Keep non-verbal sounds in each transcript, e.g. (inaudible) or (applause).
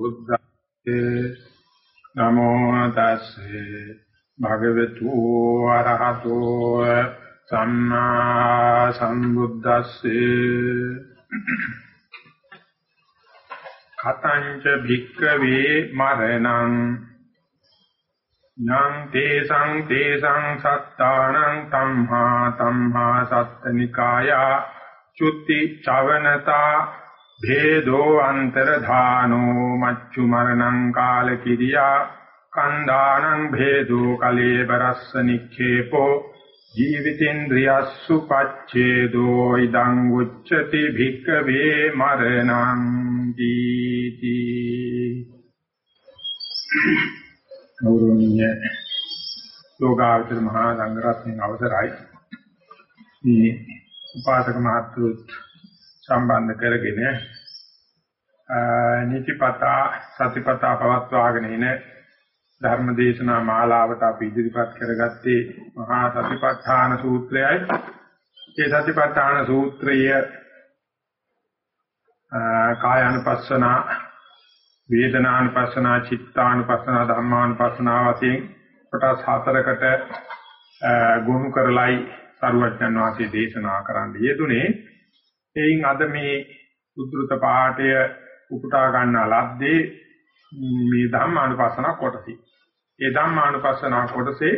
බුද්ධේ නමෝ තස්සේ භගවතු ආරහතෝ සම්මා සම්බුද්දස්සේ කතංච භික්ඛවේ මරණං යං තේසං තේසං සත්තානං තම්හා තම්හා සත්තනිකායා චුත්ති චවනතා භේදෝ අන්තරධානෝ මච්චු මරණං කාල කිරියා කන්දානං භේදෝ කලේබරස්ස නික්ඛේපෝ ජීවිතේන්ද්‍රියස්සු පච්ඡේදෝ ඉදං උච්චති භික්ඛවේ මරණං දීති ගෞරවනීය යෝගාචර මහා සංඝරත්නයේ අවසරයි මේ උපාසක මහත්තුත් සම්බන්ධ කරගෙන නිතිපතා සතිපතා පවත්වාගෙන ඉන ධර්මදේශනා මාලාවට අපි ඉදිරිපත් කරගත්තේ මහා සතිපට්ඨාන සූත්‍රයයි. ඒ සතිපට්ඨාන සූත්‍රය කායानुපස්සන, වේදනානුපස්සන, චිත්තානුපස්සන, ධම්මානුපස්සන වශයෙන් කොටස් හතරකට ගොනු කරලයි සරුවඥන් වහන්සේ දේශනා කරන්න යෙදුනේ. එයින් අද මේ උද්දෘත පාඨය උපුටා ගන්නා ලද්දේ මේ ධම්මානුපස්සන කොටසයි. ඒ ධම්මානුපස්සන කොටසේ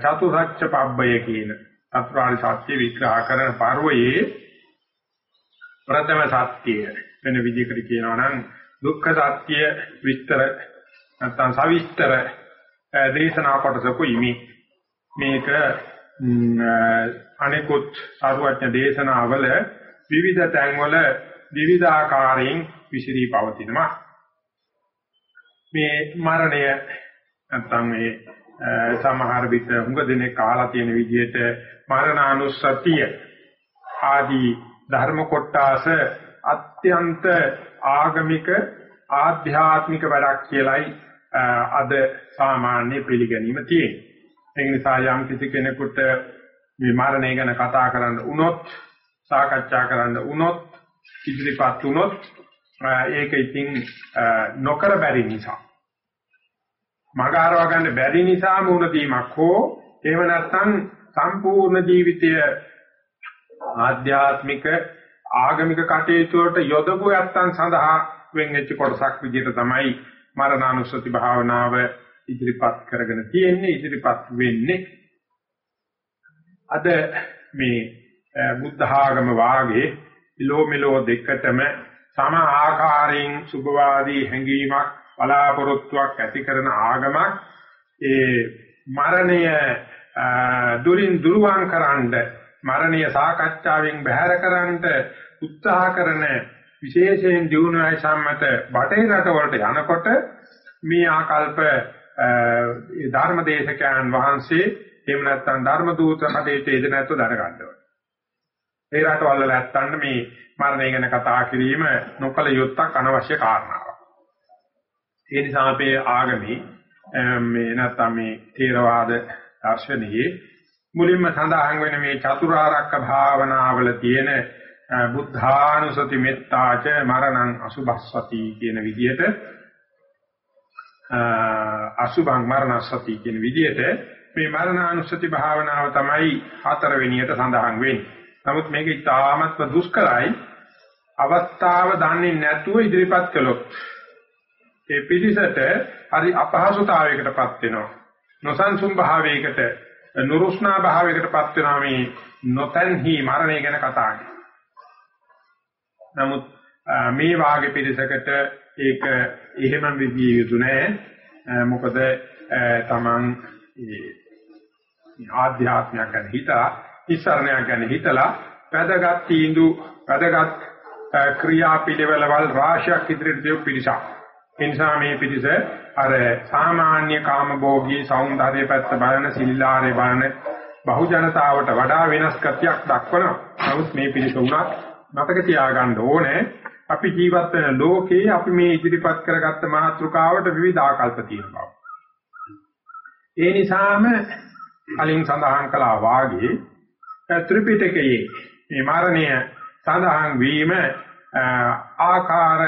චතුරාර්ය පබ්බය කියන චතුරාර්ය සත්‍ය විග්‍රහ කරන පර්වයේ ප්‍රථම සත්‍යය වෙන විදිහකට කියනවා නම් දුක්ඛ සත්‍ය විස්තර නැත්නම් සවිස්තර දේශනා කොටසකුයි මේ මේක අනිකුත් සාරවත්න දේශනාවල විවිධ තැන්වල විවිධ ආකාරයෙන් විසිරී පවතිනවා. මේ මරණය නැත්නම් මේ සමහර විට හුඟ දෙනෙක් කාලා තියෙන විදිහට මරණානුස්සතිය ආදී ධර්ම කොටාස අත්‍යන්ත ආගමික ආධ්‍යාත්මික වැඩක් කියලයි අද සාමාන්‍ය පිළිගැනීම තියෙන්නේ. ඒ නිසා යම් කිසි කෙනෙකුට මේ මරණය ගැන කතා කරන්න වුණොත් සාකච්ඡා කරන්න වුණොත් ඉදිරිපත් වුණොත් ඒක ඉතින් නොකර බැරි නිසා. මග ආරව ගන්න බැරි නිසා මුණ දීමක් හෝ එහෙම නැත්නම් සම්පූර්ණ ජීවිතය ආධ්‍යාත්මික ආගමික කටයුතු වලට යොදපු යත්තන් සඳහා වෙන්වෙච්ච කොටසක් විදිහට තමයි මරණානුස්සති භාවනාව ඉදිරිපත් කරගෙන තියෙන්නේ ඉදිරිපත් වෙන්නේ. අද මේ බුද්ධ ආගම වාගේ ඉලෝ මෙලෝ දෙකටම සම ආකාරයෙන් සුභවාදී හැඟීමක් බලාපොරොත්තුවක් ඇති කරන ආගමක් ඒ මරණය දුරින් දුරවන් කරන්න මරණය සාකච්ඡාවෙන් බැහැර කරන්න උත්සාහ කරන විශේෂයෙන් දිනුනයි සම්මත බටේ රටවලට යනකොට මේ ආකල්ප ධර්මදේශකයන් වහන්සේ එහෙම නැත්නම් ධර්ම දූත කටේට එද නැත්නම් දැන ගන්නවා. ඒ රටවල නැත්තන් මේ මරණය ගැන කතා කිරීම නොකල යුත්තක් අනවශ්‍ය කාරණාවක්. ඒ නිසා අපේ ආගමේ මේ නැත්තම් මේ ථේරවාද දර්ශනයේ මුලින්ම සඳහන් වෙන මේ චතුරාර්යක භාවනාවල තියෙන බුද්ධානුසති මෙත්තාච මරණං අසුභස්සති කියන විදිහට අසුභං මරණස්සති කියන විදිහට මේ මරණානුස්සති භාවනාව තමයි හතරවෙනියට සඳහන් වෙන්නේ. නමුත් මේක ඉතාමත්ම දුෂ්කරයි. අවස්ථාව දන්නේ නැතුව ඉදිරිපත් කළොත් ඒ පිළිසට හරි අපහසුතාවයකටපත් වෙනවා. නොසන්සුන් භාවයකට නුරුස්නා භාවයකටපත් වෙනවා මේ නොතන්හි මරණය ගැන කතා නමුත් මේ වාගේ පිළිසකට ඒක එහෙම විදිය යුතු නෑ. මොකද තමන් ආධ්‍යාත්මයක් ගැන හිතලා ඉස්සරණයක් ගැන හිතලා වැදගත් තීන්දු වැදගත් ක්‍රියාපිළිවෙළවල් රාශියක් ඉදිරියට දෙව පිළිසක්. ඒ නිසා මේ පිළිස අර සාමාන්‍ය කාමභෝගී సౌందර්ය පැත්ත බලන සිල්ලාරේ බලන බහු ජනතාවට වඩා වෙනස් ගතියක් දක්වනවා. නමුත් මේ පිළිස උනත් මතක තියාගන්න ඕනේ අපි ජීවත් වෙන ලෝකේ අපි මේ ඉදිරිපත් කරගත්ත මාතෘකාවට විවිධ ආකල්ප තියෙනවා. ඒ නිසාම කලින් සඳහන් කළා වාගේ ත්‍රිපිටකයේ මේ මරණය සඳහන් වීම ආකාර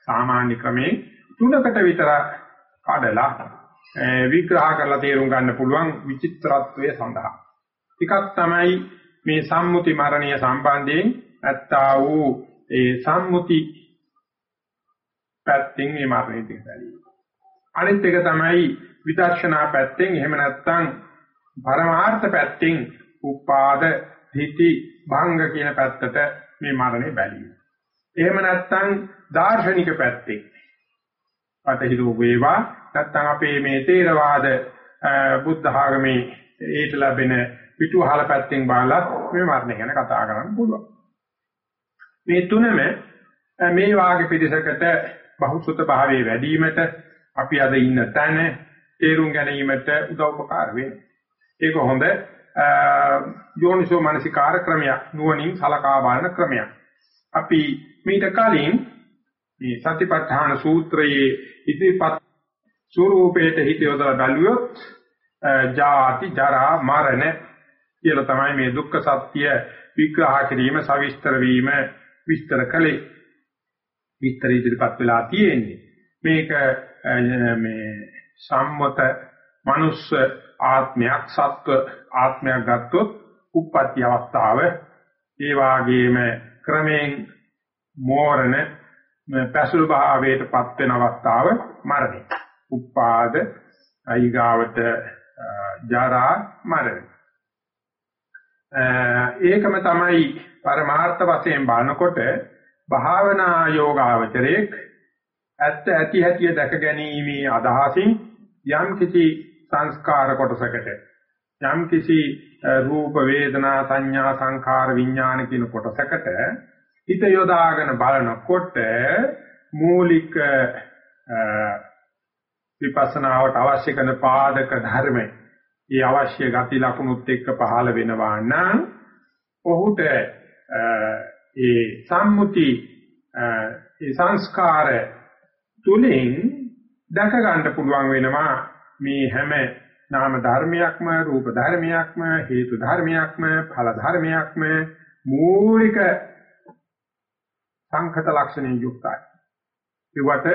සාමාන්‍ය ක්‍රමයෙන් තුනකට විතර කඩලා විග්‍රහ කරලා තේරුම් ගන්න පුළුවන් විචිත්‍රත්වය සඳහා. එකක් තමයි මේ සම්මුති මරණීය සම්බන්ධයෙන් ඇත්තා වූ ඒ සම්මුති පැත්තෙන් මේ මරණය දිහා බැලීම. අනිත් එක තමයි විදර්ශනා පැත්තෙන් එහෙම නැත්නම් පරමාර්ථ පැත්තෙන් උපාද ධිටි භංග කියන පැත්තට මේ මරණය බැලීම. එහෙම නැත්නම් දාර්ශනික පැත්තෙන් පතහිරු වේවා නැත්නම් අපේ මේ තේරවාද බුද්ධ ආගමේ ඒට ලැබෙන පිටුවහල පැත්තෙන් බලලා මේ මරණය ගැන කතා කරන්න පුළුවන්. මේ තුනම මේ වාගේ පිළිසකට බහුසුත භාවයේ වැඩිවීමට අපි අද ඉන්න තැන තේරුම් ගැනීමට උදව්පකාර වෙනවා. ඒක හොඳ යෝනිසෝ මානසිකාර ක්‍රමයක් නුවණින් සලකා බලන ක්‍රමයක්. අපි මීට කලින් මේ සතිපට්ඨාන සූත්‍රයේ ඉදිරිපත් ස්වરૂපේට හිත යොදලා බැලුවොත් ජාති ජරා මරණ කියලා තමයි මේ දුක්ඛ සත්‍ය විග්‍රහ කිරීම සවිස්තර වීම විස්තර කළේ විස්තර ඉදිරිපත් වෙලා තියෙන්නේ මේක මේ සම්මත මනුස්ස ආත්මයක් සත්ව ආත්මයක් ගත්තොත් උප්පත්ති අවස්ථාව ඒ වාගේම ක්‍රමයෙන් මෝරණ පැසළු භාවයටපත් වෙන අවස්ථාව මරණය. උපාද අයිගාවට ජරා මරණ. ඒකම තමයි පරමාර්ථ වශයෙන් බලනකොට භාවනා යෝගාවචරයේ ඇත්ත ඇති හැටි දැක ගැනීමේ අදහසින් යම් කිසි සංස්කාර කොටසකට. යම් කිසි රූප වේදනා සංඥා සංඛාර විඥාන කියන කොටසකට හිත යොදාගෙන බලනකොට මූලික විපස්සනාවට අවශ්‍ය කරන පාදක ධර්ම ඒ අවශ්‍ය ගති ලක්ෂණුත් එක්ක පහළ වෙනවා නම් ඔහුට ඒ සම්මුති ඒ සංස්කාර තුලින් දැක ගන්න පුළුවන් වෙනවා මේ හැම නාම ධර්මයක්ම රූප ධර්මයක්ම හේතු ධර්මයක්ම ඵල ධර්මයක්ම මූලික සංකත ලක්ෂණයෙන් යුක්තයි. ඒවට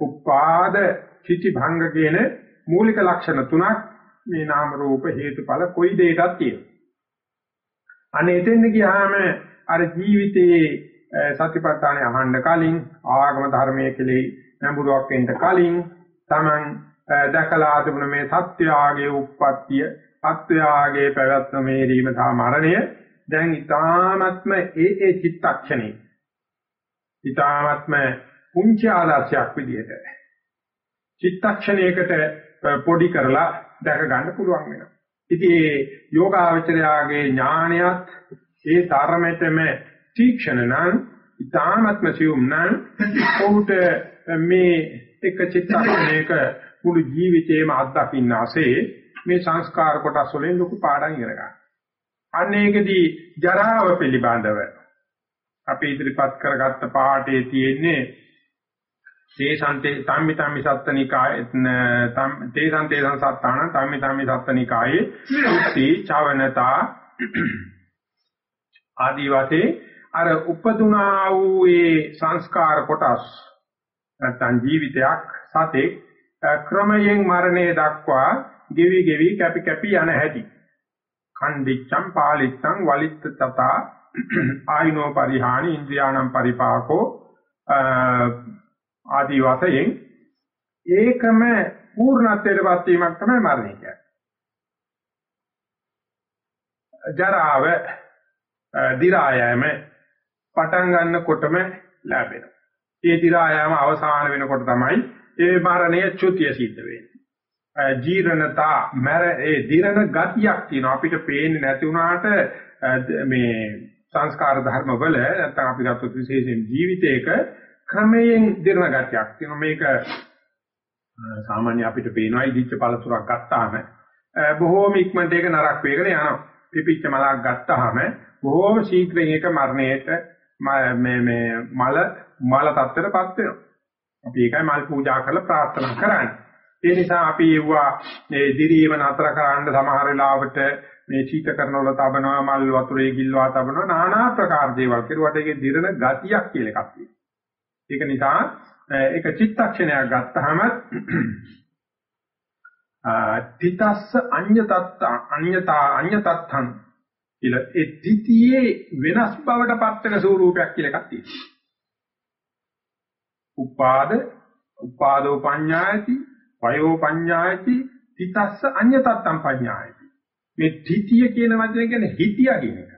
උපාද චිති භංග කියන මූලික ලක්ෂණ තුනක් මේ නාම රූප හේතුඵල කොයි දෙයකටත් තියෙනවා. අනේ එතෙන් ගියාම අර ජීවිතයේ සතිපට්ඨානේ අහන්න කලින් ආගම ධර්මයේ කෙලෙයි නැඹුරුවක් වෙන්න කලින් Taman දැකලා ආදුණ මේ සත්‍යාගයේ උප්පත්තිය, සත්‍යාගයේ පැවැත්ම මේරීම සහ මරණය දැන් ඊ타ත්ම ඒ ඒ චිත්තක්ෂණේ. ඊ타ත්ම පුංචි ආදර්ශයක් විදිහට චිත්තක්ෂණයකට පොඩි කරලා දැක ගන්න පුළුවන් වෙනවා. ඉතින් මේ යෝගාචරයාගේ ඥානයත් ඒ ධර්මයටම තීක්ෂණ නම් ඊ타ත්ම සියුම් නම් උට මේ එක චිත්තක්ෂණයක මුළු ජීවිතේම අත්දකින්න ASCII මේ සංස්කාර කොටස් වලින් ලොකු පාඩම් ඉගෙන ගන්න. අන්න ඒකදී ජරාව පිළිබඳව අපි ඉදිරිපත් කරගත්ත පාඩේ තියෙන්නේ තේසන්තේ සම්මි සම්මි සත්තනිකායේ තේසන්තේ සංසත්තාන සම්මි සම්මි සත්තනිකායේ සුත්ති චවනතා ආදි වාසේ අර උපදුනා වූ ඒ සංස්කාර කොටස් නැත්නම් ජීවිතයක් සතේ ක්‍රමයෙන් මරණය දක්වා ගෙවි ගෙවි කැපි කැපි යන හැටි කණ්ඩිච්ඡම් පාලිච්ඡම් වලිත්ත තතා ආයිනෝ පරිහානි ඉන්ද්‍රියානම් පරිපාකෝ ආදී වශයෙන් ඒකම පූර්ණත්වයටපත් වීමක් තමයි මරණය කියන්නේ. ජරාව දි รา යෑම පටන් ගන්නකොටම ලැබෙනවා. ඒ දි รา යෑම අවසාන වෙනකොට තමයි ඒ මරණය චුතිය සිද්ධ වෙන්නේ. ජීර්ණතා මර ඒ දිරණ ගතියක් තියෙනවා. අපිට පේන්නේ නැති වුණාට මේ සංස්කාර ධර්ම වල නැත්නම් අපි ගත්තොත් විශේෂයෙන් ජීවිතයක ක්‍රමයෙන් දිරණ ගතියක් තියෙනවා. මේක සාමාන්‍ය අපිට පේනවා ඉදිච්ච පළතුරක් ගත්තාම බොහෝම ඉක්මනට ඒක නරක් වේගන යනවා. පිපිච්ච මලක් ගත්තාම බොහෝම ශීඝ්‍රයෙන් ඒක මරණයට මේ මේ මල මල තත්ත්වයටපත් වෙනවා. අපි ඒකයි මල් පූජා කරලා ප්‍රාර්ථනා කරන්නේ ඒ නිසා අපි යුවා මේ දිරීම නතර කරන්න සමහර වෙලාවට මේ චීතකරන වල තබනවා මල් වතුරේ ගිල්වා තබනවා নানা ආකාර දේවල් කෙරුවට ඒකේ දිරණ ගතියක් කියලා එකක් තියෙනවා ඒක නිසා ඒක චිත්තක්ෂණයක් ගත්තාම තිතස්ස අඤ්‍යතත්ත අඤ්‍යතා අඤ්‍යතත්තං කියලා ඒ තිතියේ වෙනස් බවට පත් වෙන ස්වරූපයක් කියලා එකක් තියෙනවා. උපාද උපාදෝ පඤ්ඤායති වයෝ පඤ්ඤායති තිතස්ස අඤ්‍යතත්තං පඤ්ඤායති. මේ තිතිය කියන වචනේ කියන්නේ හිතියා කියන එක.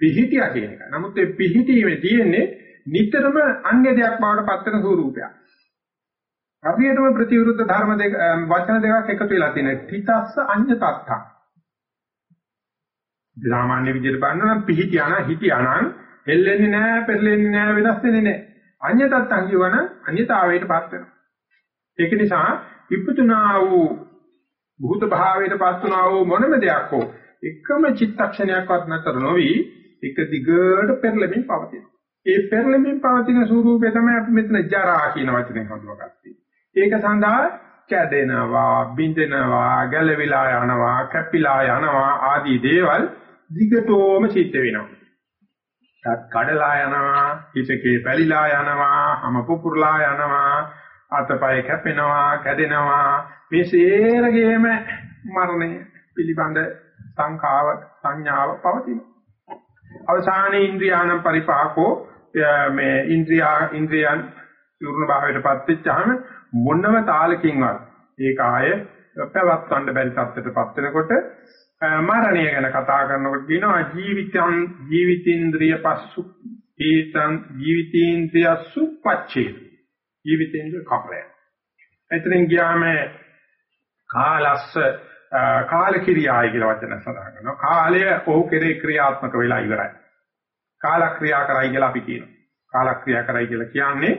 පිහිටියා කියන එක. නමුත් ඒ පිහිටීමේ තියෙන්නේ නිතරම අන්‍ය දෙයක් බවට පත් වෙන ස්වරූපයක්. හරියටම ප්‍රතිවිරුද්ධ ධර්ම දෙක වචන දෙකක් එකතු වෙලා තියෙනවා. තිතස්ස අඤ්‍ය තත්තා. සාමාන්‍ය විදිහට බලනවා නම් පිහිටියාන හිටියානම් එල්ලෙන්නේ නැහැ, පෙරලෙන්නේ නැහැ, වෙනස් වෙන්නේ නැහැ. අඤ්‍ය තත්තන් කියවන අඤ්‍යතාවයටපත් වෙනවා. ඒක නිසා විපතුනා වූ භූත භාවයටපත් වුණා වූ මොනම දෙයක් හෝ එකම චිත්තක්ෂණයක්වත් නැතර නොවි එක දිගට පෙරලෙමින් පවතිනවා. ඒ පෙරලෙමින් පවතින ස්වરૂපය තමයි අපි මෙතන ජරා කියන වචනේ හඳුනාගත්තේ. ඒක සඳහා කැඩෙනවා, බිඳෙනවා, ගැලවිලා යනවා, කැපිලා යනවා ආදී දේවල් දිගටම සිද්ධ වෙනවා. තත් කඩලා යනවා, හිතකේ පැලිලා යනවා, හම පුපුරලා යනවා, අතපය කැපෙනවා, කැඩෙනවා. මේ සේරගේම මරණය පිළිබඳ සංඛාව සංඥාව පවතිනවා. අවසානයේ ඉන්ද්‍රියානම් පරිපාකෝ මේ ඉන්ද්‍රියා ඉන්ද්‍රියන් චූර්ණ භාවයටපත් වෙච්චාම මොනම තාලකින්වත් ඒක ආය පැවැත්වන්න බැරි තත්ත්වයටපත් වෙනකොට මරණය ගැන කතා කරනකොට කියනවා ජීවිතං ජීවිතේන්ද්‍රිය පස්සු ඒතං ජීවිතේන්ද්‍රිය සුපච්චේ ජීවිතේන්ද්‍රිය කපලය. එතනින් ගියාම කාලස්ස කාල ක්‍රියායි කියලා වචන සඳහන් කරනවා. කාලය ඔහු කෙරේ ක්‍රියාත්මක වෙලා ඉවරයි. කාල ක්‍රියා කරයි කියලා අපි කියනවා. කාල ක්‍රියා කරයි කියලා කියන්නේ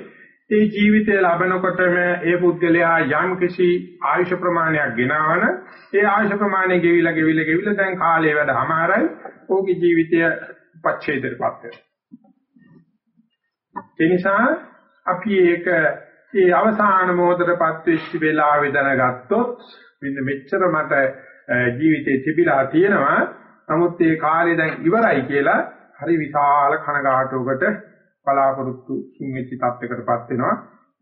ඒ ජීවිතය ලැබෙනකොටම ඒ පුද්ගලයා යම් කිසි ආයුෂ ප්‍රමාණයක් ගෙනවන ඒ ආයුෂ ප්‍රමාණය ගෙවිලා ගෙවිලා ගෙවිලා දැන් කාලය වැඩ හමාරයි ඔහුගේ ජීවිතය පච්ඡේදයටපත් වෙනවා. ඒ නිසා අපි ඒක ඒ අවසාන මොහොතටපත් වෙච්ච වෙලාවේ දැනගත්තොත් මෙන්න මෙච්චර මට ජීවිතේ තිබිලා තියෙනවා නමුත් ඒ කාලය දැන් ඉවරයි කියලා හරි විශාල කනගාටුවකට බලාපොරොත්තු වෙච්ච තත්යකටපත් වෙනවා.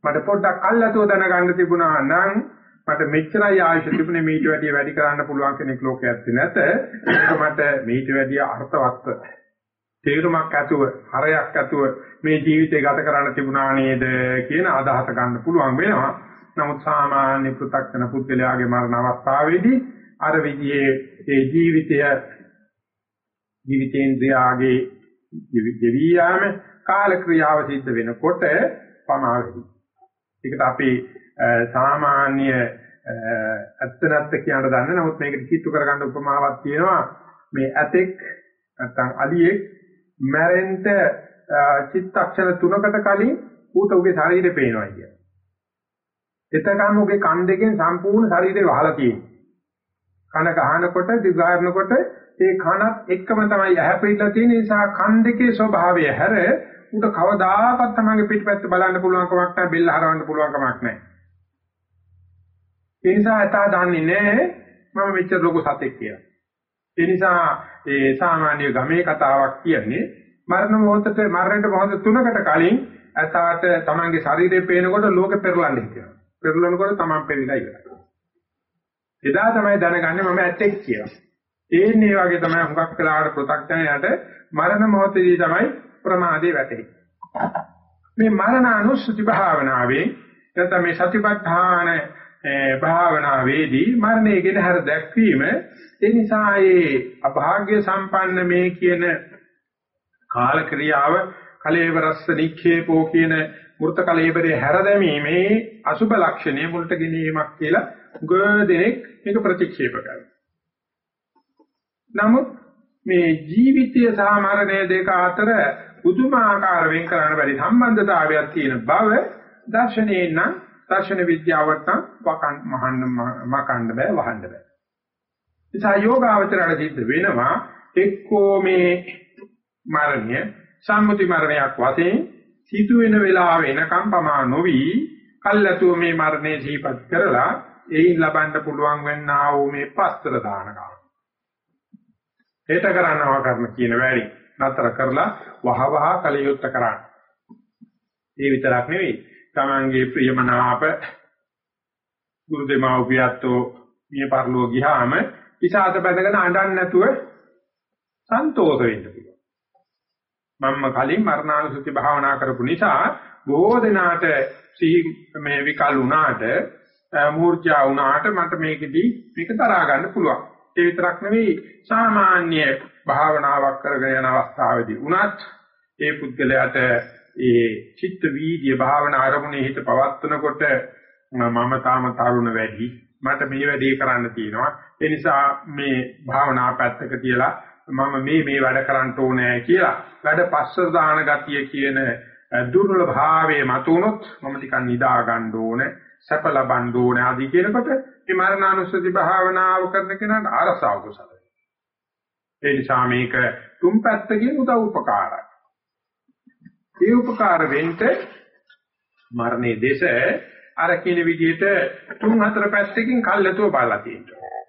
මට පොඩ්ඩක් අල්ලතුව දැනගන්න තිබුණා නම් මට මෙච්චරයි ආයුෂ තිබුණේ මීට වැඩිය වැඩි කරන්න පුළුවන් කෙනෙක් ලෝකයේ ඇත්තේ නැත. ඒක මට මීට වැඩිය අර්ථවත්ව තේරුමක් ඇතුව හරයක් ඇතුව මේ ජීවිතය ගත කරන්න තිබුණා නේද කියන අදහස ගන්න පුළුවන් වෙනවා. නමුත් සාමාන්‍ය පෘථග්ජන පුද්ගලයාගේ මරණ අවස්ථාවේදී අර විදිහේ ඒ ජීවිතය ජීවිතේන්ද්‍රයාගේ ජීවි යාම කාල ක්‍රියාව සිද්ධ වෙනකොට පමා වෙයි. ඒකට අපි සාමාන්‍ය ඇත්ත නැත්ත කියන දන්නේ නමුත් මේකට කිට්ටු කරගන්න උපමාවක් තියෙනවා මේ ඇතෙක් නැත්නම් අලියෙක් මැරෙන්න චිත්තක්ෂණ තුනකට කලින් ඌට උගේ ශරීරය පේනවා කියන. එතකන් උගේ කන් දෙකෙන් සම්පූර්ණ ශරීරය වහලා තියෙනවා. කන ගහනකොට දිගාරනකොට ඒ කනත් එක්කම තමයි ඇහැපෙilla තියෙන නිසා කන් දෙකේ ස්වභාවය හැර උට කවදාකවත් තමන්ගේ පිටපැත්ත බලන්න පුළුවන් කමක් නැහැ බෙල්ල හරවන්න පුළුවන් කමක් නැහැ. ඒ නිසා එතා දන්නේ නැහැ මම මෙච්චර ලොකු සතෙක් කියලා. ඒ නිසා ඒ සාමාන්‍ය ගමේ කතාවක් කියන්නේ මරණ මොහොතට මරණයට මොහොත තුනකට කලින් ඇතාට තමන්ගේ ශරීරය පේනකොට ලෝකෙ පෙරලන්නේ කියලා. පෙරලනකොට තමන් පෙරිලා ඉවරයි. එදා තමයි දැනගන්නේ මම ඇත්තෙක් කියලා. ඒන්නේ වගේ තමයි හුඟක් වෙලාවට පෘථග්ජනයට මරණ මොහොතේදී තමයි ප්‍රමාදේ වැටෙන්නේ. මේ මරණ අනුස්සති භාවනාවේ නැත්නම් මේ සතිපට්ඨාන භාවනාවේදී මරණය ගැන හර දැක්වීම ඒ නිසා ඒ අභාග්‍ය සම්පන්න මේ කියන කාල ක්‍රියාව කලේවරස්ස නික්ෂේපෝ කියන මෘත කලේබරේ හැරදැමීමේ අසුබ ලක්ෂණය මුලට ගැනීමක් කියලා ගොඩනෙක් මේක ප්‍රතික්ෂේප කරනවා. නමුත් මේ ජීවිතය සහ මරණය දෙක අතර පුදුමාකාර වෙන් කරන්න බැරි සම්බන්ධතාවයක් තියෙන බව දර්ශනයේ නම් දර්ශන විද්‍යාවට නම් වකන් මහන්න මකන්න බෑ වහන්න බෑ. නිසා යෝගාවචරණ සිද්ධ වෙනවා එක්කෝ මේ මරණය සම්මුති මරණයක් වශයෙන් සිදු වෙන වෙලාව එනකම් පමා නොවි කල්ැතුව මේ මරණය සිහිපත් කරලා එයින් ලබන්න පුළුවන් වෙන්නා වූ මේ පස්තර දානකම. හේත කරනවා කරන කියන වැඩි නතර කරලා වහ වහ කලියුත් කරන්න. ඒ විතරක් නෙවෙයි. තමන්ගේ ප්‍රියමනාප ගුරු දෙමව්පියත්ෝ මිය පරලෝ ගියාම ඉසాత බැඳගෙන අඬන්නේ නැතුව සන්තෝෂ වෙන්න පුළුවන්. මම කලින් මරණානුසුති භාවනා කරපු නිසා බොහෝ දෙනාට සිහි මේ විකල් වුණාට මූර්ජා වුණාට මට මේකෙදි මේක තරහා ගන්න පුළුවන්. ඒ විතරක් නෙවෙයි සාමාන්‍ය භාවනාවක් කරගෙන යන අවස්ථාවේදී උනත් ඒ පුද්ගලයාට ඒ චිත්ත වීර්ය භාවනා අරමුණේ හිත පවත්වනකොට මම තාම තරුණ වැඩි මට මේ වැඩේ කරන්න තියෙනවා. ඒ නිසා මේ භාවනා පැත්තක තියලා මම මේ මේ වැඩ කරන්න ඕනේ කියලා වැඩ පස්ස දාන ගතිය කියන දුර්වල භාවයේ මතුනොත් මම ටිකක් නිදා ගන්න ඕනේ. සැප ලබන්න ඕනේ ආදී කියනකොට මේ මරණානුස්සති භාවනාව කරන කෙනාට අරසාව කුසල ඒ නිසා මේක තුන් පැත්තකින් උදව් උපකාරයි. ඒ උපකාර වෙන්න මරණයේ දේශ අර කියන විදිහට තුන් හතර පැත්තකින් කල්ැතුව බලලා තියෙනවා.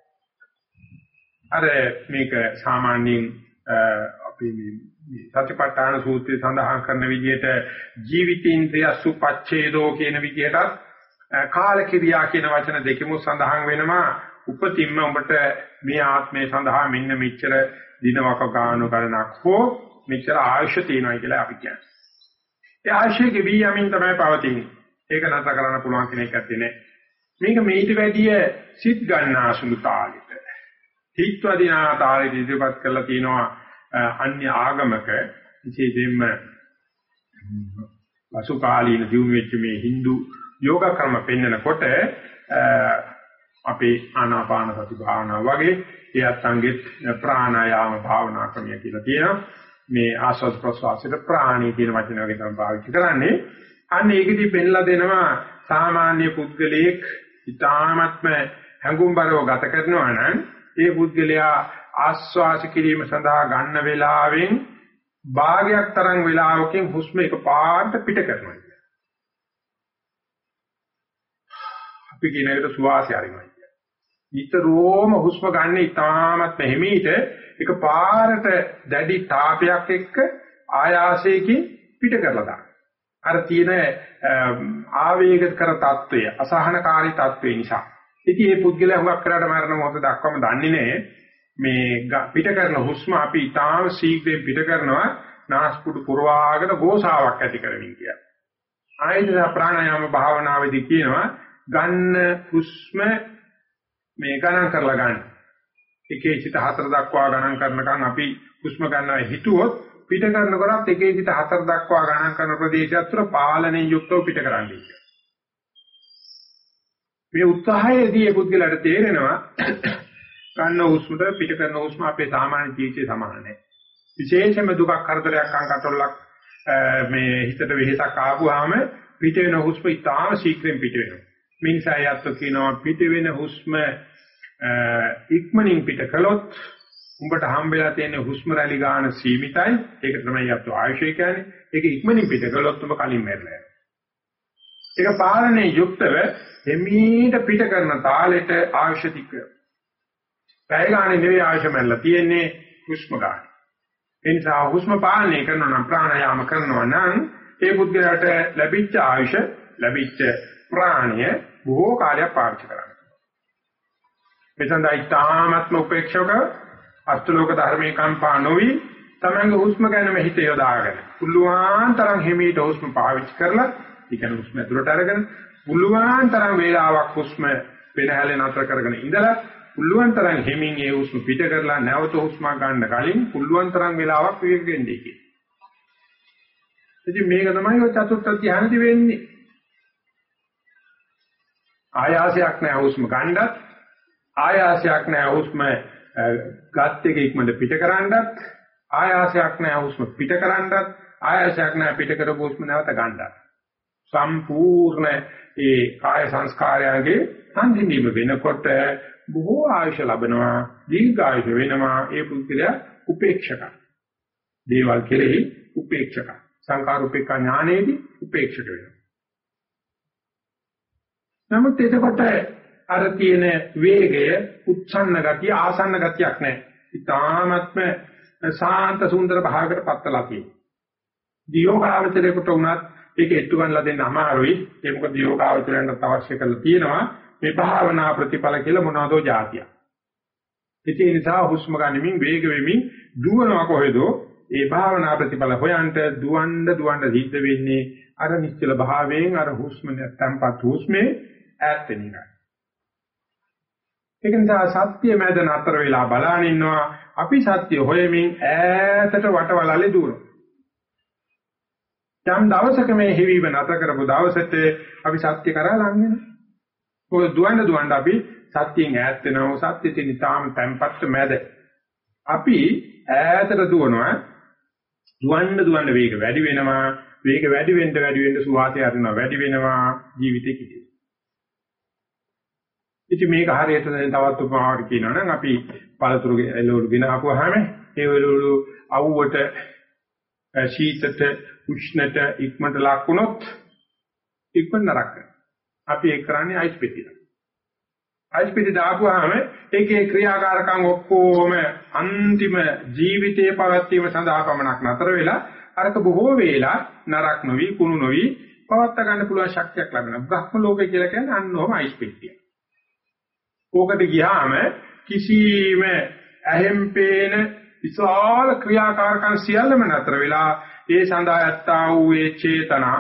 අර මේක සාමාන්‍යයෙන් අපි මේ සත්‍යපට්ඨාන සූත්‍රයේ සඳහන් කරන විදිහට ජීවිතේන්ද්‍රය සුපච්ඡේදෝ කියන විදිහට කාල ක්‍රියා කියන වචන දෙකම සඳහන් වෙනවා උපතින්ම උඹට මේ ආත්මය සඳහා මෙන්න මෙච්චර දිනවක ගානු ගණනක් හෝ මෙච්චර ආයුෂ තියෙනවා කියලා අපි කියන්නේ. ඒ ආයුෂයේ වී යමින් තමයි පවතින්නේ. ඒක නැතර කරන්න පුළුවන් කෙනෙක් ඇත්තේ නැහැ. මේක මේිට වැඩිය සිත් ගන්නා සුළු තාලෙට. හිත්වදිනා තාලෙට ඉදිරිපත් කරලා තියෙනවා අන්‍ය ආගමක විශේෂයෙන්ම වසුකාලීන දියුණු වෙච්ච මේ Hindu යෝග ක්‍රම පෙන්නකොට අපේ ආනාපාන සති භාවනාව වගේ ඒ අත්ංගෙත් ප්‍රාණායාම භාවනා ක්‍රමය කියලා තියෙනවා. මේ ආස්වාද ප්‍රසවාසයේ ප්‍රාණී කියන වචන වගේ තමයි පාවිච්චි කරන්නේ. අන්න ඒකෙදි පෙන්ලා දෙනවා සාමාන්‍ය පුද්ගලයෙක් ඊ타ත්ම හැඟුම්overline ගත කරනවා නම් ඒ පුද්ගලයා ආස්වාස කිරීම සඳහා ගන්න වේලාවෙන් භාගයක් තරම් වේලාවකින් හුස්ම එකපාරට පිට කරනවා. අපි කියන එකට සුවාසය අරිනවා කියන්නේ. නිතරම හුස්ම ගන්න ඉතාමත් මෙහිමීට එක පාරට දැඩි තාපයක් එක්ක ආයාසයකින් පිට කරලා දානවා. අර තියෙන ආවේග කර తত্ত্বය අසහනකාරී తত্ত্বය නිසා. ඉතින් මේ පුද්ගලයා හුඟක් කරාට මරණ මොහොත දක්වාම දන්නේ නැහැ. මේ පිට කරන හුස්ම අපි ඉතාම ශීඝ්‍රයෙන් පිට කරනවා නාස්පුඩු පුරවාගෙන ගෝසාවක් ඇති කරමින් කියලා. ආයතන ප්‍රාණායාම භාවනාවේදී කියනවා ගන්න හුස්ම මේ ගණන් කරලා ගන්න. එකේ සිට හතර දක්වා ගණන් කරනකන් අපි හුස්ම ගන්නවා හිතුවොත් පිට කරනකොටත් එකේ සිට හතර දක්වා ගණන් කරන ප්‍රදේශය තුළ පාලනයෙන් යුක්තව පිට කරන්නේ. මේ උත්සාහයේදී මේ පුද්ගලයාට තේරෙනවා (coughs) ගන්න හුස්මට පිට කරන හුස්ම අපේ සාමාන්‍ය ජීවිතේ සමාන නැහැ. විශේෂයෙන්ම දුකක් කරදරයක් අංකටොල්ලක් මේ හිතට වෙහෙසක් ආවම පිට වෙන හුස්ම ඉතාම ශීක්‍රයෙන් පිට වෙනවා. මිනිසා යත්තු කියනවා පිට වෙන හුස්ම ඉක්මනින් පිට කළොත් උඹට හම්බෙලා තියෙන හුස්ම රැලි ගන්න සීමිතයි. ඒක තමයි යත්තු ආයුෂය කියන්නේ. ඒක ඉක්මනින් පිට කළොත් උඹ කලින් මැරලා යනවා. ඒක පාලනයේ යුක්තව එමීට පිට කරන තාලෙට ආයුෂ තික. පැය ගානේ නෙවෙයි ආයුෂ මැරලා තියෙන්නේ හුස්ම ගන්න. ඒ නිසා හුස්ම පාලනය කරනවා නම් ප්‍රාණයාම කරනවා නම් ඒ බුද්ධයාට ලැබිච්ච ආයුෂ ලැබිච්ච ප්‍රාණය බොහෝ කාලයක් පාවිච්චි කරන්නේ. මෙතනයි තාමත්ම උපේක්ෂක අෂ්ටලෝක ධර්මයේ කම්පා නොවි තමංග හුස්ම ගැනම හිත යොදාගෙන පුළුවන් තරම් හිමීට හුස්ම පාවිච්චි කරලා ඒ කියන්නේ හුස්ම ඇතුළට අරගෙන පුළුවන් තරම් වේලාවක් හුස්ම පෙරහැලෙන් අතර කරගෙන ඉඳලා පුළුවන් තරම් හිමින් ඒ හුස්ම පිට කරලා නැවත හුස්ම ගන්න කලින් පුළුවන් තරම් වේලාවක් විවේක වෙන්නේ කියලා. ඉතින් මේක තමයි ඔය චතුර්ථ ධ්‍යානදි වෙන්නේ. ආයාසයක් නැහැ හුස්ම ගන්නත්. ආයාසයක් නැහැ හුස්ම ගත් එක ඉක්මනට පිට කරන්නත්. ආයාසයක් නැහැ හුස්ම පිට කරන්නත්. ආයාසයක් නැහැ පිට කරපු හුස්ම නැවත ගන්නත්. සම්පූර්ණ ඒ කාය සංස්කාරයන්ගේ සංසිඳීම වෙනකොට බොහෝ ආයුෂ ලැබෙනවා දීර්ඝායුෂ වෙනවා. ඒ පුද්ගලයා උපේක්ෂක. දේවල් කෙරෙහි උපේක්ෂක. සංකාර උපේක්ෂා ඥානෙදී උපේක්ෂක වෙනවා. නමුත් එතකොට අර තියෙන වේගය උත්සන්න ගතිය ආසන්න ගතියක් නැහැ. ඊ타ත්ම සාන්ත සුන්දර භාගකට පත්තලා තියෙනවා. දියෝගාවචරයකට උනත් ඒක එට්ටු ගන්නලා දෙන්න අමාරුයි. ඒ මොකද යෝගාවචරයන්ට අවශ්‍ය කරලා තියෙනවා මේ භාවනා ප්‍රතිඵල කියලා මොනවදෝ જાතියක්. ඒ නිසා හුස්ම ගනිමින් වේග වෙමින් දුවනවා කොහෙදෝ ඒ භාවනා ප්‍රතිඵල හොයන්ට දුවන්න දුවන්න සිද්ධ වෙන්නේ අර නිශ්චල භාවයෙන් අර හුස්ම නැත්තම්පත් හුස්මේ ඈත් වෙන එකයි. ඒක නිසා සත්‍ය මැද නතර වෙලා බලන ඉන්නවා අපි සත්‍ය හොයමින් ඈතට වටවලල්ලේ දුවනවා. යම් දවසක මේ හිවිව නැත කරපු දවසට අපි සත්‍ය කරා ලං වෙනවා. ඔය දුවන්න දුවන්න අපි සත්‍යයෙන් ඈත් වෙනවා සත්‍ය තියෙන තාම තැම්පත් මැද. අපි ඈතට දුවනවා දුවන්න දුවන්න වේග වැඩි වෙනවා වේග වැඩි වෙන්න වැඩි වෙන්න සුවාසය අරිනවා වැඩි වෙනවා ජීවිතේ කිටි. ඉතින් මේක හරියට දැන් තවත් උපමාවක් කියනවා නම් අපි පළතුරු එළවලු ගෙන ආපුවාම ඒ එළවලු අවුවට ශීතට උෂ්ණට ඉක්මනට ලක්ුණොත් ඉක්මන නරක. අපි ඒක කරන්නේ අයිස් පෙට්ටියක්. අයිස් පෙට්ටි දාපුවාම ඒකේ ක්‍රියාකාරකම් ඔක්කොම අන්තිම ජීවිතයේ පවත්වීම සඳහා පමණක් නතර වෙලා අරක බොහෝ වේලා නරක නොවි කුණු නොවි පවත්වා ගන්න පුළුවන් ශක්තියක් ලැබෙනවා. බ්‍රහ්ම ලෝකය කියලා කියන්නේ අන්නෝම අයිස් පෙට්ටිය. ඕකට ගියාම කිසිම ඇහෙම් පේන විශාල ක්‍රියාකාරකම් සියල්ලම නතර වෙලා ඒ සඳහා යත්තා වූ ඒ චේතනා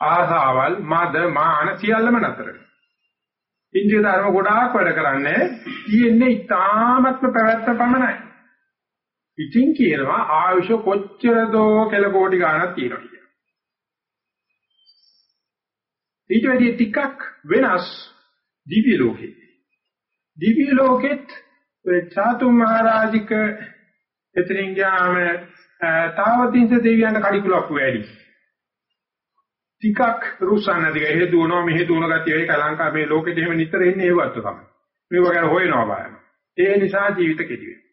ආසාවල් මද මාන සියල්ලම නතර වෙනවා. ඉන්ද්‍රිය ධර්ම ගොඩාක් වැඩ කරන්නේ තියෙන්නේ ඊ타මත්ම පැවැත්ම පමණයි. ඉතින් කියනවා ආයුෂ කොච්චරදෝ කියලා කෝටි ගාණක් තියෙනවා කියලා. ඊට වැඩි ටිකක් වෙනස් දිව්‍ය ලෝකේ. දිව්‍ය ලෝකෙත් චාතු මහරජික එතනින් ගියාම තාවතින්ස දෙවියන්ට කඩිකුලක් වැඩි. ටිකක් රුසන් නැතික එහෙ දුවනවා මෙහෙ දුවන ගතිය ඒක ලංකාව මේ ලෝකෙට එහෙම නිතර එන්නේ ඒවත් තමයි. මේව ගැන හොයනවා බලන්න. ඒ නිසා ජීවිත කෙටි වෙනවා.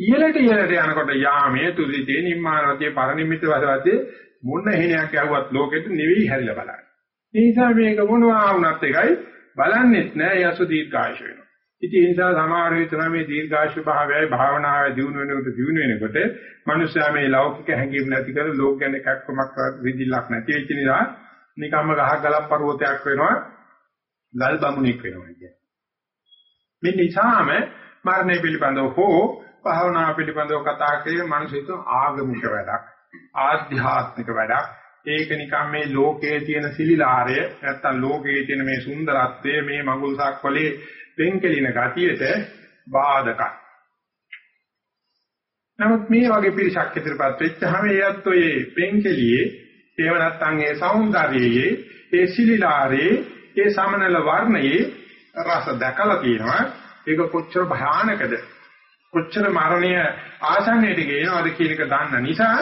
ඉහළට ඉහළට යනකොට යාමයේ තුලිතේ නිම්මානවතිය පරිනිමිත වශයෙන් මොන හේනයක් යවුවත් ලෝකෙට නිවි හැරිලා බලන්න. ඒ නිසා මේක මොනවා වුණත් එකයි බලන්නෙත් නෑ යසු දීර්ඝායස වෙනවා. ඉතින් ඒ නිසා සමහර විටම මේ දීර්ඝායස භාවයයි භාවනාවයි දිනු වෙනකොට දිනු වෙනකොට මනුස්සයා මේ ලෞකික හැඟීම් නැති කර ලෝක ගැන කැක්කමක් විදිලක් නැති වෙච්ච නිසා නිකම්ම ගහක් ගලක් පර්වතයක් වෙනවා ගල් බමුණෙක් වෙනවා කියන්නේ. මේ නිසාම මරණය පිළිබඳව හෝ භාවනා පිළිබඳව කතා කරේ මිනිස්සුත් ආගමික වැඩක් ආධ්‍යාත්මික වැඩක් ඒක නිකම් මේ ලෝකයේ තියෙන සිලිලාරය නැත්තම් ලෝකයේ තියෙන මේ සුන්දරත්වය මේ මඟුල් සක්වලේ පෙන්කෙලින ගතියට බාධකයි. නමුත් මේ වගේ පිරිසක් ඉදිරියපත් වෙච්චාම ඒත් ඔය පෙන්කෙලියේ ඒව නැත්තම් ඒ సౌందර්යයේ ඒ සිලිලාරේ ඒ සමනල වර්ණයේ රස දැකලා තියෙනවා ඒක කොච්චර භයානකද කොච්චර මරණය ආසන්නයට ගේනවද කියන එක දන්න නිසා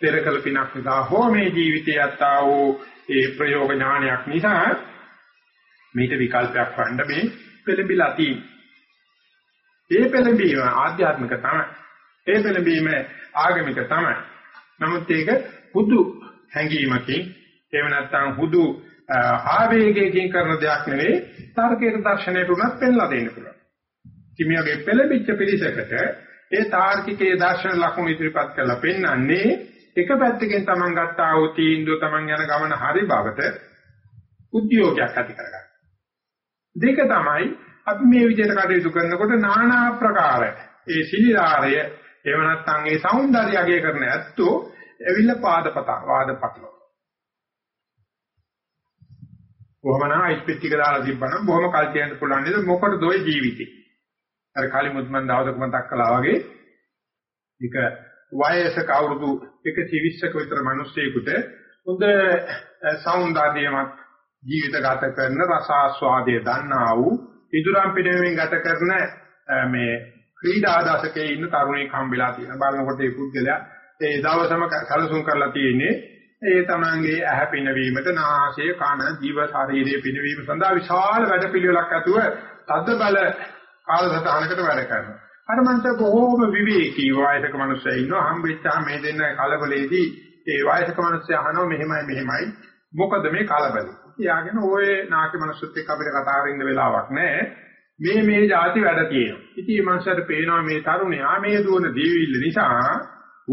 පෙරකල පිනක් නිසා හෝ මේ ජීවිතය යත්තා වූ ඒ ප්‍රයෝග ඥානයක් නිසා මේක විකල්පයක් වන්න මේ පෙළඹිලා තියෙන්නේ. ඒ පෙළඹීම ආධ්‍යාත්මික තමයි. ඒ පෙළඹීම ආගමික තමයි. නමුත් ඒක හුදු හැඟීමකින් එහෙම නැත්නම් හුදු ආවේගයකින් කරන දෙයක් නෙවෙයි තර්කයට දර්ශනයට උනත් පෙන්ලා දෙන්න පුළුවන්. කිමියගේ පෙළඹිච්ච පිළිසකට ඒ තාර්කිකයේ දර්ශන ලක්ෂණ ඉදිරිපත් කරලා පෙන්වන්නේ එක පැත්තකින් Taman ගත්තා වූ තීන්දුව Taman යන ගමන හරි බවට උද්‍යෝගයක් ඇති කරගන්න. දෙක තමයි අපි මේ විදිහට කටයුතු කරනකොට নানা ආකාර ඒ සිලිලාරය එහෙම නැත්නම් ඒ సౌందර්ය අගය කරන ඇත්තෝ ඇවිල්ලා පාදපත වාදපතලෝ. කොහමනා ඉස්පිටික දාලා තිබ්බනම් බොහොම කල් කියන්න පුළුවන් නේද මොකටද ওই ජීවිතේ. අර කලිමුත් මන් දවසක මතක් කළා වගේ එක වයසක අවුරුදු 120ක විතර මිනිස්සෙකුට හොඳ సౌందර්යමත් ජීවිත ගත කරන රසාස්වාදයේ දන්නා වූ ඉදුරම් පිටවෙමින් ගත කරන මේ ක්‍රීඩා දශකයේ ඉන්න තරුණයෙක් හම්බෙලා තියෙන බලනකොට මේ පුද්ගලයා ඒ දවසම කලසුම් කරලා තියෙන්නේ ඒ තමන්ගේ ඇහැ පිනවීමට නාසය කන ජීව ශරීරයේ පිනවීම සඳහා විශාල වැඩපිළිවෙලක් ඇතුව තද්ද බල කාලසටහනකට වැඩ කරනවා. අර මන්ට බොහෝම විවේකී වයසක මනුස්සයෙක් ඉන්නවා හම්බෙච්චාම මේ දෙන්න කලබලෙදී ඒ වයසක මනුස්සයා අහනවා මෙහෙමයි මෙහෙමයි මොකද මේ කලබල. යාගෙන ඔය නාකි මනුස්සත් එක්ක අපිට කතා කරන්න වෙලාවක් නැහැ. මේ මේ જાති වැඩ තියෙනවා. ඉතින් මේ මනුස්සයාට පේනවා මේ තරුණයා මේ දුවන දීවිල්ල නිසා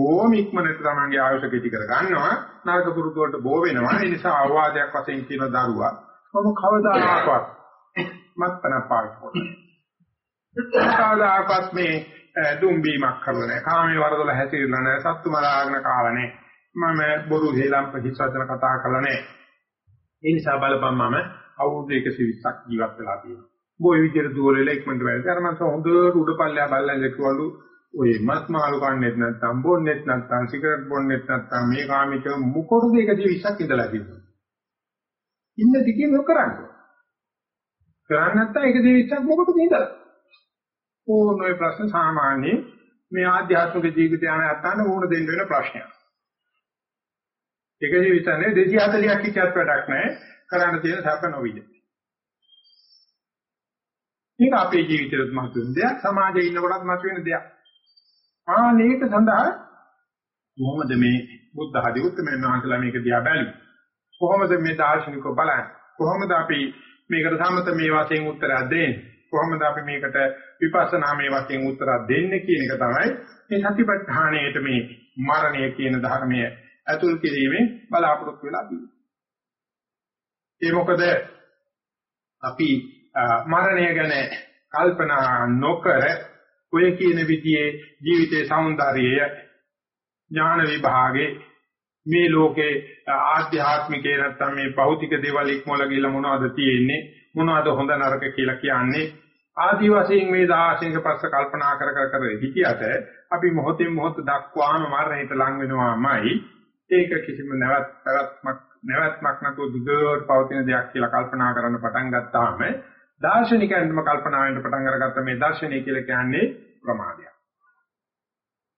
ඕම ඉක්මනට තමන්ගේ ආයුෂ කෙටි කර ගන්නවා. නරක පුරුදු වලට බෝ වෙනවා. ඒ නිසා අවවාදයක් වශයෙන් කියන දරුවා කොහොම කවදාකවත් මත්පණ පාවිච්චි කරන්නේ කවදාකවත් මේ දුම්බීමක් කරලා නැහැ කාමයේ වරදොල හැසිරෙලා නැහැ සත්තු මරාගෙන කාලා නැහැ මම බොරු හේලම් ප්‍රතිසතන කතා කරලා නැහැ ඒ නිසා බලපන් මම අවුරුදු 120ක් ජීවත් වෙලා තියෙනවා බොයි විදියට දුවලෙලා ඉක්මනට වැඩ අර මම හොඳට උඩපල්ලයා බල්ලන් කිව්වලු ඔය මත් මාළු කන්නේත් නැත්නම් බොන්නේත් නැත්නම් සිගරට් බොන්නේත් නැත්නම් මේ කාමික මොකටද 120ක් ඉඳලා තියෙනවා. ඉන්න දිගේ නොකරන්නේ. කරන්නේ නැත්නම් 120ක් මොකටද ඉඳලා? ඕනෝයි ප්‍රශ්න සාමාන්‍ය මේ ආධ්‍යාත්මික ජීවිතය යන අතන වුණ දෙන්න වෙන ප්‍රශ්නයක්. 120 නේ 240ක් කිච්චත් වැඩක් නැහැ. කරන්න තියෙන සැප නොවිද. මේක අපේ ජීවිතේත් මතුවෙන දෙයක් සමාජයේ ඉන්නකොටත් මතුවෙන දෙයක්. ආනේක සඳහා කොහොමද මේ බුද්ධ හදි උත්තරමයන් වහන්සේලා මේක දිහා බැලුවේ? කොහොමද මේ දාර්ශනිකව බලන්නේ? කොහොමද අපි මේකට සමත මේ වශයෙන් උත්තරයක් දෙන්නේ? කොහොමද අපි මේකට විපස්සනා මේ වශයෙන් උත්තරයක් දෙන්නේ කියන එක තමයි මේ සතිපට්ඨානයේට මේ මරණය කියන ධර්මය ඇතුල් කිරීමෙන් බලාපොරොත්තු වෙලා තියෙන්නේ. ඒ මොකද අපි මරණය ගැන කල්පනා නොකර ඔය කියන විදිහේ ජීවිතයේ సౌందර්යය ඥාන විභාගේ මේ ලෝකේ ආධ්‍යාත්මිකේ නැත්තම් මේ භෞතික දේවල් ඉක්මවල ගිහලා මොනවද තියෙන්නේ මොනවද හොඳ නරක කියලා කියන්නේ ආදි වශයෙන් මේ දාර්ශනික පස්ස කල්පනා කර කර කර හිටියට අපි මොහොතින් මොහොත දක්වාම මරණයට ලං වෙනවාමයි ඒක කිසිම නැවත් පැවැත්මක් නැවැත්මක් නැතුව දුරට පවතින දෙයක් කියලා කල්පනා කරන්න පටන් ගත්තාම දාර්ශනිකයන්ම කල්පනා වෙන්න පටන් අරගත්ත මේ දර්ශනය කියලා කියන්නේ ප්‍රමාදයක්.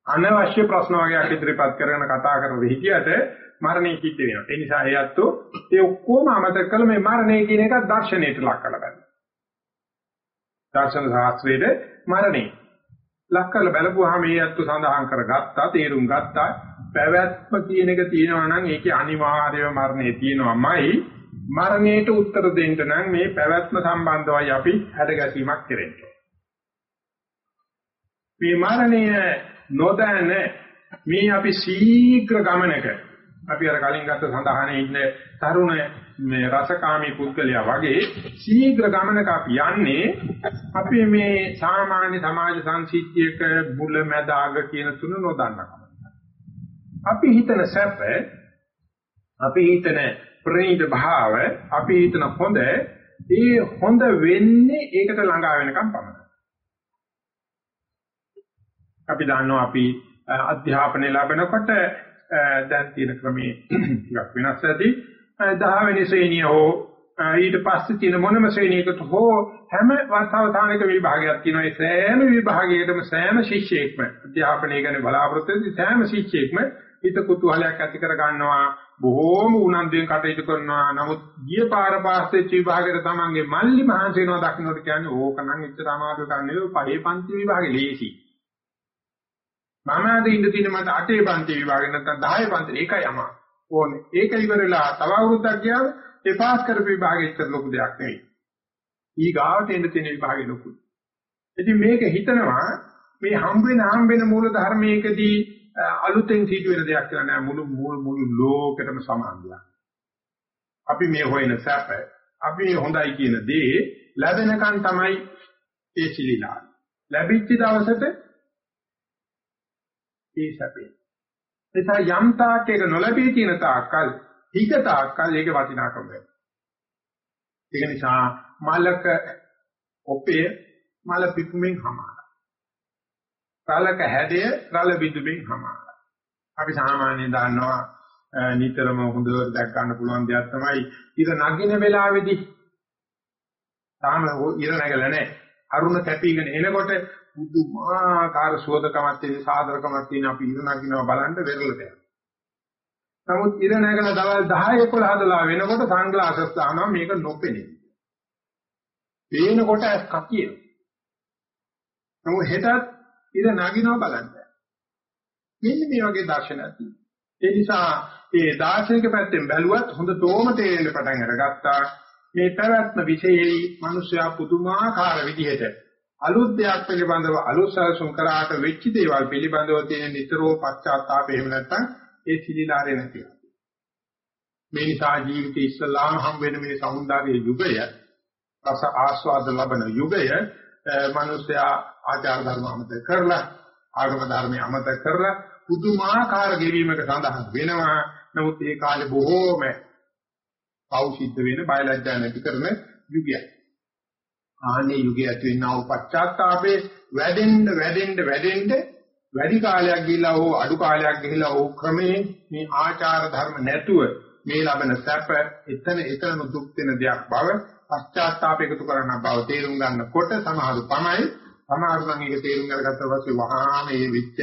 අනවශ්‍ය ප්‍රශ්න වගේක් ඉදිරිපත් කරගෙන කතා කරලා හිටියට මරණය කිච්ච වෙනවා. ඒ නිසා එයත් ඒ ඔක්කොම අමතක කළ මේ මරණය කියන එක දර්ශනයට ලක් කරලා ගන්න. දර්ශන ශාස්ත්‍රයේ මරණය ලක් කරලා බලපුවාම මේයත් සඳහන් කරගත්තා, තේරුම් ගත්තා. පැවැත්ම කියන එක තියෙනවා නම් ඒකේ අනිවාර්යව මරණය තියෙනවාමයි මරණයට උත්තර දෙන්න නම් මේ පැවැත්ම සම්බන්ධවයි අපි හැඩගැසීමක් කරන්නේ. මේ මරණය නොදැන මේ අපි ශීඝ්‍ර ගමනක අපි අර කලින් ගත්ත සඳහනේ ඉන්න තරුණ මේ රසකාමී පුද්ගලයා වගේ ශීඝ්‍ර ගමනක අපි යන්නේ අපි මේ සාමාන්‍ය සමාජ සංසිද්ධියක මුල මැද අග කියන තුන නොදන්නකම. අපි හිතන සැප අපි හිතන ප්‍රණීත භාව අපි හිතන හොඳ ඒ හොඳ වෙන්නේ ඒකට ළඟා වෙනකම් පමණයි. අපි දන්නවා අපි අධ්‍යාපනය ලැබෙනකොට දැන් තියෙන ක්‍රමයේ ටිකක් වෙනස් ඇති 10 වෙනි ශ්‍රේණිය හෝ ඊට පස්සේ තියෙන මොනම ශ්‍රේණියකට හෝ හැම වර්තවතාවනික විභාගයක් තියෙනවා ඒ සෑම විභාගයකටම සෑම ශිෂ්‍යයෙක්ම අධ්‍යාපනය ගැන බලාපොරොත්තු වෙන සෑම ශිෂ්‍යයෙක්ම හිත කුතුහලයක් ඇති කර ගන්නවා බොහෝම උනන්දුවෙන් කටයුතු කරනවා. නමුත් ගිය පාර පාස්සේ විභාගයට තමන්ගේ මල්ලි මහන්සි වෙනවා දක්නකොට කියන්නේ ඕකනම් එච්චර අමාරු කරන්නේ පහේ පන්ති විභාගේ ලේසි. මම අද ඉඳ තියෙන මට අටේ පන්ති විභාගේ නැත්නම් 10 පන්ති ඒකයි අමාරු. ඕනේ. ඒක ඉවරලා තව අවුරුද්දක් ගියාම ඒ පාස් කරපු විභාගෙ එච්චර ලොකු දෙයක් නෙවෙයි. ඊගාවට එන්න තියෙන විභාගෙ ලොකුයි. ඉතින් මේක හිතනවා මේ හම්බ වෙන හම්බ වෙන මූල ධර්මයකදී අලුතෙන් සිදුවෙන දෙයක් කියලා නෑ මුළු මුළු මුළු ලෝකෙටම සමාන දෙයක්. අපි මේ හොයන සැප අපි හොඳයි කියන දේ ලැබෙනකන් තමයි ඒ සිලිලා. ලැබිච්ච දවසට ඒ සැපේ. එතන යම් තාක් එක නොලැබී තියෙන තාක්කල් හිත තාක්කල් ඒක වටිනාකම වෙනවා. ඒක නිසා මලක ඔපේ මල පිපුමින් හමාර. රලක හැඩය රල බිඳුමින් හමාරයි. අපි සාමාන්‍යයෙන් දන්නවා නිතරම හොඳට දැක් ගන්න පුළුවන් දෙයක් තමයි ඉර නගින වෙලාවේදී තාම ඉර නැගලා නැහැ. අරුණ කැපීගෙන එනකොට බුදුමාකාර සුවදකමක් තියෙන සාදරකමක් තියෙන අපි ඉර නගිනවා බලන්න වෙරළට යනවා. නමුත් ඉර නැගලා දවල් 10 11 හදලා වෙනකොට සංග්ලාසස් දානවා මේක නොපෙනේ. පේනකොට ඇස් කකියන. නමුත් හෙටත් ඉර නගිනවා බලන්න. මෙන්න මේ වගේ දර්ශනයක් තියෙනවා. ඒ නිසා මේ දාර්ශනික පැත්තෙන් බැලුවත් හොඳටම තේරෙන්න පටන් අරගත්තා. මේ පැවැත්ම විශේෂයි මිනිස්සයා පුදුමාකාර විදිහට අලුත් දෙයක් පිළිබඳව අලුත් සැලසුම් කරාට වෙච්ච දේවල් පිළිබඳව තියෙන නිතරම පශ්චාත්තාපය එහෙම නැත්නම් ඒ සිලිලාරේ නැති වෙනවා. මේ නිසා ජීවිතේ ඉස්සලාම හම් වෙන මේ సౌందර්ය යුගය රස ආස්වාද ලබන යුගය මිනිස්යා ආචාර ධර්ම අමතක කරලා ආගම ධර්මයේ අමතක කරලා පුදුමාකාර ගෙවීමක සඳහන් වෙනවා. නමුත් ඒ කාලේ බොහෝම පෞසිද්ධ වෙන බයලජ්ජා නැති කරන යුගයක්. ආන්නේ යුගය ඇති වෙනා වූ පශ්චාත්තාපේ වැඩෙන්න වැඩෙන්න වැඩෙන්න වැඩි කාලයක් ගිහිලා හෝ අඩු කාලයක් ගිහිලා හෝ ක්‍රමේ මේ ආචාර ධර්ම නැතුව මේ ලබන සැප එතන එතනම දුක් වෙන දෙයක් බව පශ්චාත්තාප එකතු කරන බව තේරුම් ගන්නකොට සමහරු පමයි සමහරු නම් ඒක තේරුම් අරගත්ත පස්සේ වහාම මේ විච්ච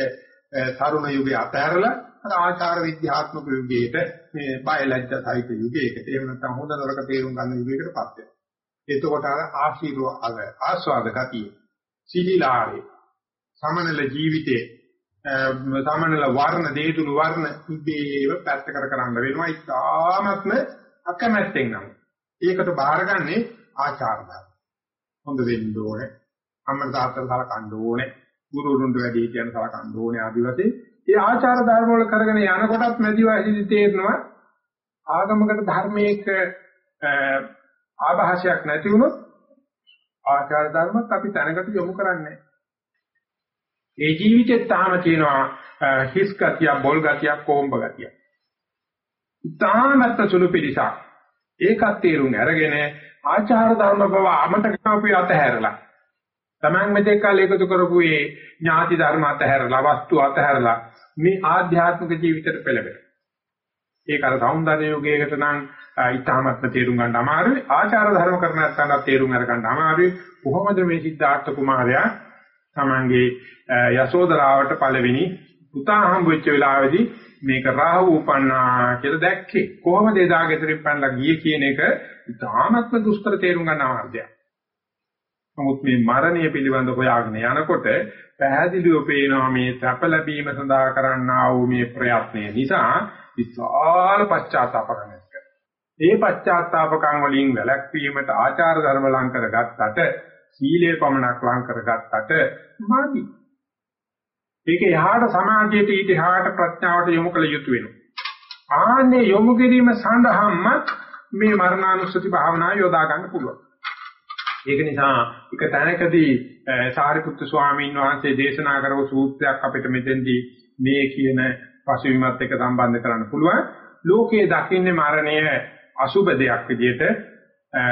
තරුණ යුගයේ අතහැරලා අර ආචාර විද්‍යාත්මක යුගයේට මේ බයලජ්ජ සහිත යුගයකට එහෙම නැත්නම් හොඳ නරක තේරුම් ගන්න යුගයකටපත් වෙනවා. එතකොට අර ආශීර්වාද ආස්වාද ගතිය සීලීලාවේ සමනල ජීවිතේ සමනල වර්ණ දේතුළු වර්ණ ඉබේව පැත්තකට කරන්න වෙනවා ඉතාමත්ම අකමැත්තෙන් නම්. ඒකට බාරගන්නේ ආචාර ධර්ම. හොඳ වෙන්න ඕනේ. අම්මලා තාත්තලා සලකන්න ඕනේ. ගුරුවරුන්ට වැඩි කියන සලකන්න ඕනේ ආදි වශයෙන්. ඒ ආචාර ධර්ම වල කරගෙන යනකොටත් මැදි වයසේදී තේරෙනවා ආගමකට ධර්මයක ආభాෂයක් නැති වුණොත් ආචාර ධර්මත් අපි තැනකට යොමු කරන්නේ ඒ ජීවිතෙත් තාම තියෙනවා හිස් ගතිය, බොල් ගතිය, කොම්බ ගතිය. තාමත් සුළු පිළිසක්. ඒකත් තේරුම් අරගෙන ආචාර ධර්ම බව අමතක කරපු අතහැරලා Taman මෙතෙක් කල් එකතු කරපු මේ ඥාති ධර්ම අතහැරලා වස්තු අතහැරලා මේ ආධ්‍යාත්මික ජීවිතයට පෙළඹෙන. ඒක අර සෞන්දර්ය යෝගයකට නම් ඊටාමත්ම තේරුම් ගන්න අමාරුයි. ආචාර ධර්ම කරන නැත්නම් තේරුම් අරගන්න අමාරුයි. කොහොමද මේ සිද්ධාර්ථ කුමාරයා තමන්ගේ යසෝදරාවට පළවෙනි පුතා හම්බ වෙච්ච වෙලාවේදී මේක රාහු උපන්නා කියලා දැක්කේ. කොහොමද එදා ගෙදරින් පැනලා ගියේ කියන එක ඊටාමත්ම දුෂ්කර තේරුම් ගන්න අමාරුයි. නමුත් මේ මරණය පිළිබඳ හොයාගෙන යනකොට පැහැදිලිව පේනවා මේ සැප ලැබීම සඳහා කරන්නා වූ මේ ප්‍රයත්නය නිසා විශාල පශ්චාත්තාපකම් ඇති ඒ පශ්චාත්තාපකම් වලින් වැළැක්වීමට ආචාර ධර්ම ලං කරගත්තට සීලය පමණක් ලං කරගත්තට මාදි. ඒක එහාට සමාධියට ඊට එහාට ප්‍රඥාවට යොමු කළ යුතු වෙනවා. ආන්නේ යොමු කිරීම සඳහාම මේ මරණානුස්සති භාවනාව යොදා ගන්න පුළුවන්. ඒක නිසා එක තැනකදී සාරිපුත්තු ස්වාමීන් වහන්සේ දේශනා කරව සූත්‍රයක් අපිට මෙතෙන්දී මේ කියන පසුවිමත් එක්ක සම්බන්ධ කරන්න පුළුවන්. ලෝකයේ දකින්නේ මරණය අසුබ දෙයක් විදිහට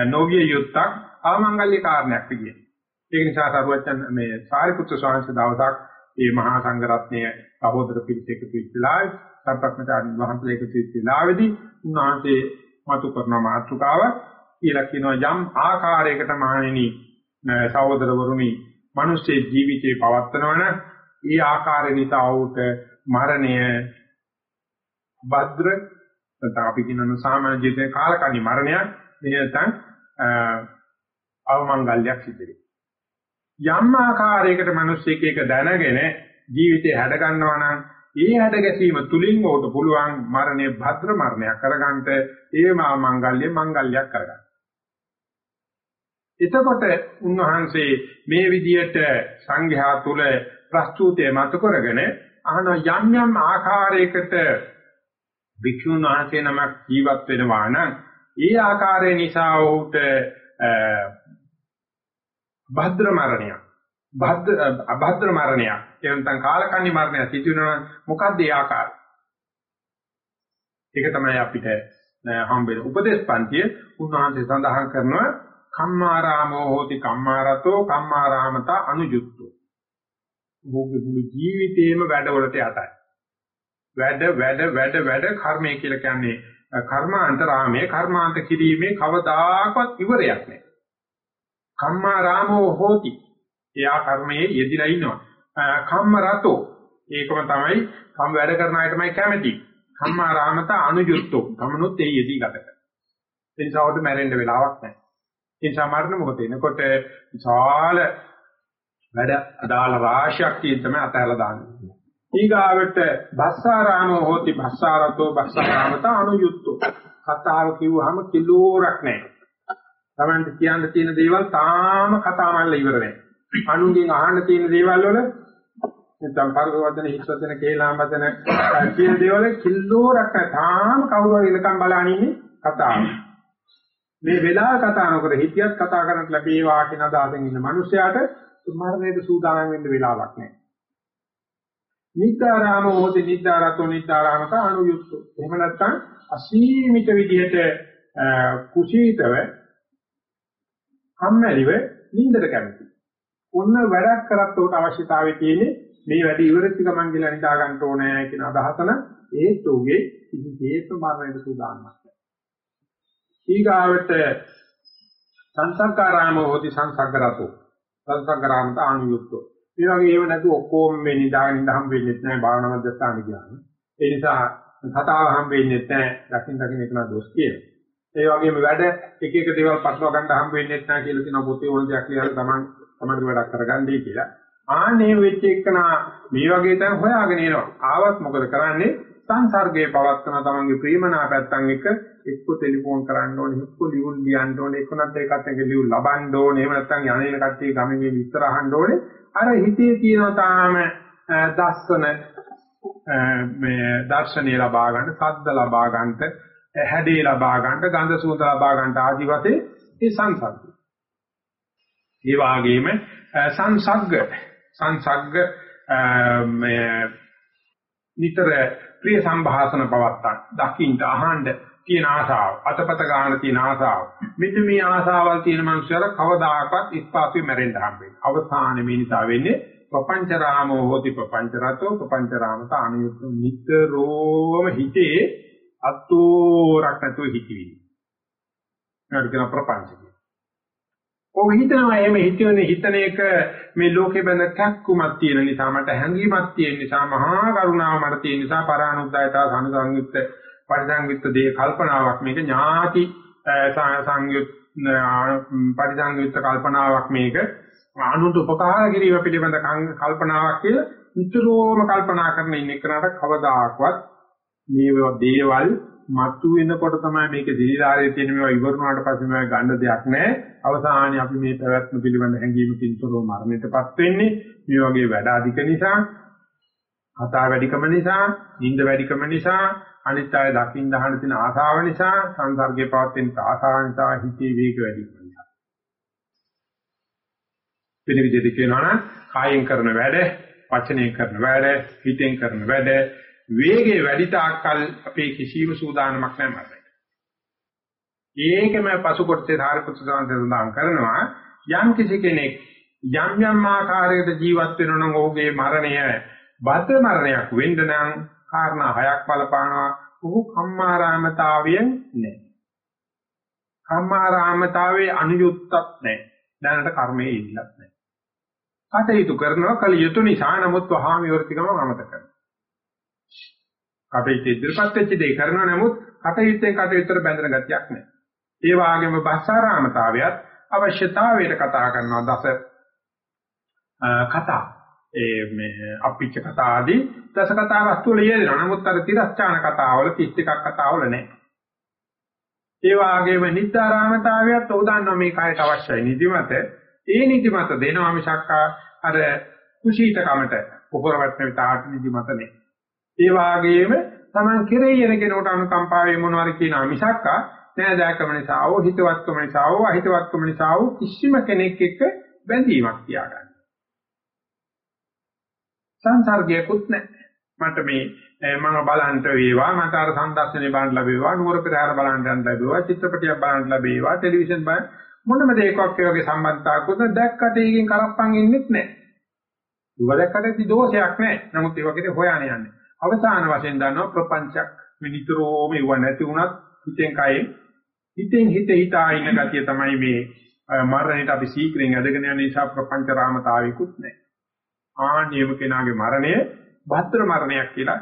නොවිය යුත්තක් අවමංගල්‍ය කාරණයක් විදිහට. ඒක නිසා සරුවචන් මේ සාරිපුත්තු ස්වාමීන් වහන්සේ දවසක් මේ මහා සංඝරත්නය සහෝදර පිරිස එකතු වෙච්චලා සම්ප්‍රක්‍මතාන් වහන්සේ එකතු වෙච්චලාවේදී උන්වහන්සේ මතු කරන මාතෘකාවක් කියලා කියනවා යම් ආකාරයකට මහණෙනි සහෝදරවරුනි මිනිස්සේ ජීවිතේ පවත්නවන ඒ ආකාරය නිසා වූට මරණය භද්‍ර නැත්නම් අපි කියනන සාමාන්‍ය ජීවිතේ කාලකන්ණි මරණයක් නැත්නම් අවමංගල්‍යයක් සිද්ධ වෙනවා යම් ආකාරයකට මිනිස්සෙක් ඒක දැනගෙන ජීවිතේ හැඩ ගන්නවා නම් ඒ හැඩ ගැසීම තුලින් උට පුළුවන් මරණය භද්‍ර මරණයක් කරගන්නට ඒ මා මංගල්‍ය මංගල්‍යයක් කරගන්න. එතකොට උන්වහන්සේ මේ විදියට සංඝයා තුල ප්‍රස්තුතය මත කරගෙන අහන යම් යම් ආකාරයකට භික්ෂුන් වහන්සේ නමක් ජීවත් වෙනවා නම් ඒ ආකාරය නිසා ඔහුට භද්‍ර මරණයක් භද්‍ර අභද්‍ර මරණයක් එවන්තන් කාලකන්ණි මරණයක් සිදු වෙනවා මොකද්ද ඒ ආකාරය ඒක තමයි අපිට හම්බෙන උපදේශ පන්තිය උන්වහන්සේ සඳහන් කරනවා කම්මාරාමෝ හෝති කම්මාරතෝ කම්මාරාමත අනුයුක්තෝ. භෝගේ මුළු ජීවිතේම වැඩවලට යටයි. වැඩ වැඩ වැඩ වැඩ කර්මය කියලා කියන්නේ කර්මාන්ත රාමයේ කර්මාන්ත කිරීමේ කවදාකවත් ඉවරයක් නැහැ. කම්මාරාමෝ හෝති. එයා කර්මයේ යෙදිලා ඉන්නවා. කම්මරතෝ ඒකම තමයි කම් වැඩ කරන අයටමයි කැමති. කම්මාරාමත අනුයුක්තෝ. ගමනොත් ඒ යෙදී ගත කරනවා. ඒ නිසා උඩ මැරෙන්න වෙලාවක් නැහැ. ඒ නිසා මරණ මොහොතේ එනකොට විශාල වැඩ අදාළ රාශියක් තියෙන තමයි අතහැලා දාන්නේ. ඊගාවට බස්සාරාමෝ හෝති බස්සාරතෝ බස්සාරාමත අනුයුක්තෝ. කතාව කිව්වහම කිලෝරක් නැහැ. Tamanට කියන්න තියෙන දේවල් තාම කතා මල්ල ඉවර නැහැ. අනුන්ගෙන් අහන්න තියෙන දේවල් වල නැත්නම් පරිවර්තන හිස්වදන කේලාමදන කියන දේවල් කිල්ලෝරක් තාම කවුරු හරි ඉලකම් බලන ඉන්නේ කතාව. මේ වෙලාව කතා නොකර හිතියත් කතා කරන්න ලැබේවා කියන අදහසෙන් ඉන්න මිනිසයාට මරණයට සූදානම් වෙන්න වෙලාවක් නැහැ. නිද්දාරාම හොති නිද්දාරතෝ නිද්දාරාමක අනුයුක්තෝ. එහෙම නැත්නම් අසීමිත විදිහට කුසීතව කම්මැලිව නින්දට කැමති. ඔන්න වැඩක් කරත් උට අවශ්‍යතාවය තියෙන්නේ මේ වැඩ ඉවරෙච්ච ගමන් ගිහලා නිදා ගන්න ඕනේ කියන අදහසන ඒත් උගේ කිසිසේත් මරණයට සූදානම්ක් නැහැ. ඊගාවට සංසංකාරාම හොති සංසග්ගරතෝ සංසංකාරාමත අනුයුක්තෝ ඒ වගේ ඒව නැතු ඔක්කොම මේ නිදාගෙන ඉඳ හම් වෙන්නේ නැහැ භාවනා මධ්‍යස්ථාන කියන්නේ. ඒ නිසා කතාව හම් වෙන්නේ නැහැ දකින් දකින් එක නා දොස් කියන. ඒ වගේම වැඩ එක එක දේවල් පටලවා ගන්න හම් වෙන්නේ නැහැ කියලා කියන පොතේ ඕන දෙයක් ලියලා තමන් තමන්ගේ වැඩක් කරගන්නයි කියලා. ආනේ වෙච්ච එකනා මේ වගේ තැන් හොයාගෙන එනවා. ආවත් මොකද කරන්නේ? සංසර්ගයේ පවත්වන තමන්ගේ ප්‍රේමනා පැත්තන් එක එක්ක ටෙලිෆෝන් කරන්න ඕනේ, එක්ක ලියුම් ලියන්න ඕනේ, එක්ක නැත්නම් ඒකත් එක්ක ලියුම් ලබන්න ඕනේ. එහෙම නැත්නම් යන්නේ කට්ටිය ගමේ විස්තර අහන්න ඕනේ. අර හිතේ තියෙන තාම දස්සන මේ දර්ශනීය ලබා ගන්න, සද්ද ලබා ගන්නට, හැඩේ ලබා ගන්නට, ගන්ධ සුවඳ ලබා ගන්නට ආදි වශයෙන් ඒ සංසග්ග. ඒ වගේම සංසග්ග සංසග්ග මේ නිතර ප්‍රිය සංభాසන පවත්තක් දකින්න අහන්න තියෙන ආසාව. අතපත ගන්න තියෙන ආසාව. මෙන්න මේ ආසාවල් තියෙන මනුස්සයලා කවදාකවත් ඉස්පාසුවේ මැරෙන්න හම්බෙන්නේ අවසානයේ මේ නිසා වෙන්නේ ප්‍රපංචරාමෝ හෝති ප්‍රපංචරතෝ ප්‍රපංචරාමත අනුයුක්ත නිතරම හිතේ අතෝරක් නැතුව හිතවිලි. ඒකට කියන ප්‍රපංච ඔව් හිතනවා එහෙම හිතන්නේ හිතන එක මේ ලෝකේ බඳ කැක්කුමක් තියෙන නිසා මට හැඟීමක් තියෙන නිසා මහා කරුණාව මට තියෙන නිසා පරානුද්යතා සංසංයුක්ත පරිසංයුක්ත දේ කල්පනාවක් මේක ඥාති සංයුත් පරිසංයුක්ත කල්පනාවක් මේක අනුන්ට උපකාර කිරීම පිළිබඳ කල්පනාවක් කියලා නිතරම කල්පනා කරන ඉන්න කෙනාට කවදාකවත් මේ දේවල් මතු වෙනකොට තමයි මේක දිලිලාරයේ තියෙන මේවා ඉවරනාට පස්සේ මේවා ගන්න දෙයක් නැහැ. අවසානයේ අපි මේ පැවැත්ම පිළිබඳ හැඟීමකින් තොරව මරණයටපත් වෙන්නේ. මේ වගේ වැඩ අධික නිසා, කතා වැඩිකම නිසා, නිින්ද වැඩිකම නිසා, අනිත් අය දකින්න දහන තියෙන ආශාව නිසා, සංසර්ගයේ පවත්වෙන ආශාව නිසා හිතේ වේග වැඩිකම නිසා. වෙන විදිහට කියනවා නම් කායෙන් කරන වැඩ, වචනයෙන් කරන වැඩ, හිතෙන් කරන වැඩ වේගය වැඩි තාක්කල් අපේ කිසිම සූදානමක් නැහැ මරණයට. ඒකම පසු කොටසේ ධාරපුත්‍ර සඳහන් කරනවා යම් කිසි කෙනෙක් යම් යම් ආකාරයකට ජීවත් වෙනවා නම් ඔහුගේ මරණය බත මරණයක් වෙන්න නම් කාරණා හයක් බලපානවා ඔහු කම්මාරාමතාවයෙන් නැහැ. කම්මාරාමතාවයේ අනුයුක්තත් නැහැ. දැනට කර්මයේ ඉන්නත් නැහැ. කටයුතු කරනවා කල යුතු නිසා නමුත් වහාම ඉවර්තිකම අමතක කරනවා. කටයුතු ඉදිරිපත් වෙච්ච දේ කරනවා නමුත් කටයුත්තෙන් කටයුත්තට බැඳෙන ගතියක් නැහැ. ඒ වගේම බස්සාරාමතාවයත් අවශ්‍යතාවයට කතා කරනවා දස කතා ඒ මේ අපිච්ච කතා ආදී දස කතා වස්තු වල යෙදෙනවා. නමුත් අර තිරස්චාන කතාවල 31ක් කතාවල නැහැ. ඒ වගේම නිද්දාරාමතාවයත් උදාන්න මේ කායට අවශ්‍යයි නිදිමත. ඒ නිදිමත දෙනවා මිසක් අර කුසීතකමට උපරවට්න විතාට නිදිමත නැහැ. ඒ වාගේම Taman කෙරෙහි එන කෙනෙකුට අනුකම්පාවෙන් මොනවාරි කියනවා මිසක් නෑ දැකම නිසා හෝ හිතවත්කම නිසා හෝ අහිතවත්කම නිසා හෝ කිසිම කෙනෙක් එක්ක බැඳීමක් තියාගන්න. සංසර්ගයකුත් නැහැ. මට මේ මම බලන්ට වේවා මට අර සංදර්ශනේ බලන්න ලැබේවා නුවර පෙරහැර බලන්න යන්න ලැබේවා චිත්‍රපටියක් බලන්න ලැබේවා ටෙලිවිෂන් බලන්න මොනම දෙයකක් ඒ වගේ සම්බන්ධතාවකුත් දැක්කට ඒකෙන් කරප්පන් ඉන්නෙත් නැහැ. දුව දැක්කට දෝෂයක් නැහැ. නමුත් ඒ වගේ හොයාගෙන යන්නේ. අවසාන වශයෙන් දන්නවා ප්‍රපංචක් විනිතරෝම ඉව නැති වුණත් හිතෙන් කයෙන් හිතෙන් හිත හිතා ඉන්න ගතිය තමයි මේ මරණයට අපි සීක්‍රෙන් ඇදගෙන යන නිසා ප්‍රපංච රාමතාවිකුත් නැහැ. ආනියම කෙනාගේ මරණය භද්‍ර මරණයක් කියලා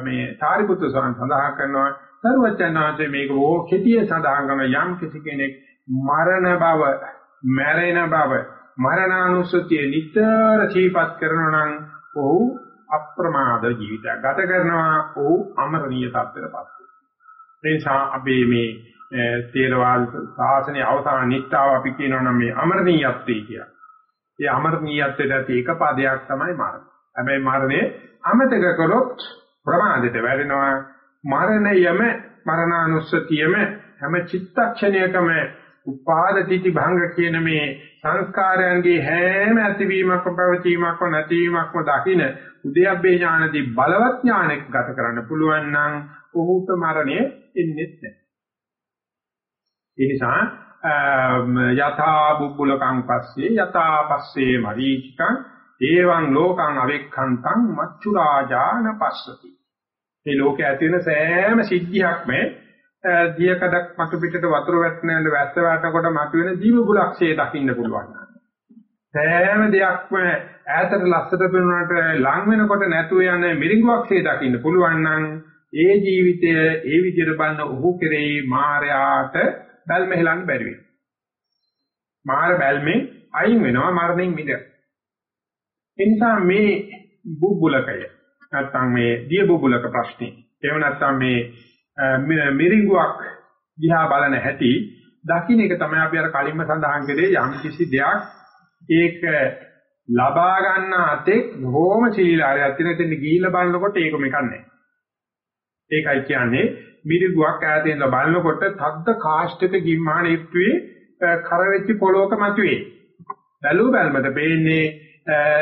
මේ සාරිපුත්‍ර ස්වාමීන් සඳහන් කරනවා සර්වචනාංශයේ මේක ඕ කෙටිය සඳහන් කරන යම් කිසි කෙනෙක් මරණ බව මැරෙන බව මරණානුස්සතිය නිතර සිහිපත් කරනවා නම් ඔහු අප්‍රමාද ජීවිතයක් ගත කරනවා ඔහු අමරණීය තත්ත්වයටපත් වෙනවා. ඒ නිසා අපි මේ තේරවාද සාසනයේ අවසාන නිස්සාව අපි කියනවා නම් මේ අමරණීයත්වය කියලා. ඒ අමරණීයත්වයට ඇති එක පදයක් තමයි මරණය. හැබැයි මරණය අමතක කළොත් ප්‍රමාදයට වැටෙනවා. මරණයම මරණානුස්සතියම හැම චිත්තක්ෂණයකම උපාද තිති භංග කියන මේ සංස්කාරයන්ගේ හැම ඇතිවීමක්ම පැවතීමක්ම නැතිවීමක්ම දකින උද්‍යප්පේ ඥානදී බලවත් ඥානයක් ගත කරන්න පුළුවන් නම් ඔහුට මරණය එන්නේ නැහැ. ඒ නිසා යථා බුබ්බුලකං පස්සේ යථා පස්සේ මරීචිකං ඒවං ලෝකං අවෙක්ඛන්තං මච්චුරාජාන පස්සති. මේ ලෝකයේ ඇති වෙන සෑම සිද්ධියක්ම දියකඩක් මතු පිටට වතුර වැටෙනඳ වැස්ස වැටෙනකොට මතුවෙන ජීව බුලක්ෂයේ දකින්න පුළුවන්. සෑම දෙයක්ම ඈතට ලස්සට පෙනුනට ලං වෙනකොට නැතුව යන මිරිඟුවක්ෂයේ දකින්න පුළුවන් නම් ඒ ජීවිතය ඒ විදිහට බලන ඔහු කෙරෙහි මායාට බැල්ම හෙලන්න බැරි වෙනවා. මාර බැල්මෙන් අයින් වෙනවා මරණයෙන් මිද. ඒ නිසා මේ බුබුලකය නැත්තම් මේ දිය බුබුලක ප්‍රශ්නේ එහෙම නැත්තම් මේ මිරිඟුවක් දිහා බලන හැටි දකින්න එක තමයි අපි අර කලින්ම සඳහන් කළේ යම් කිසි දෙයක් ඒක ලබා ගන්න අතේ බොහොම සීලාරයක් තියෙන තැන ගිහිල්ලා බලනකොට ඒක මේක නැහැ. ඒකයි කියන්නේ මිරිගුවක් ඈතින් බලනකොට තද්ද කාෂ්ඨක ගිම්මාන ඉක්ුවේ කරවෙච්ච පොලොක මතුවේ. බැලු බැලමට පේන්නේ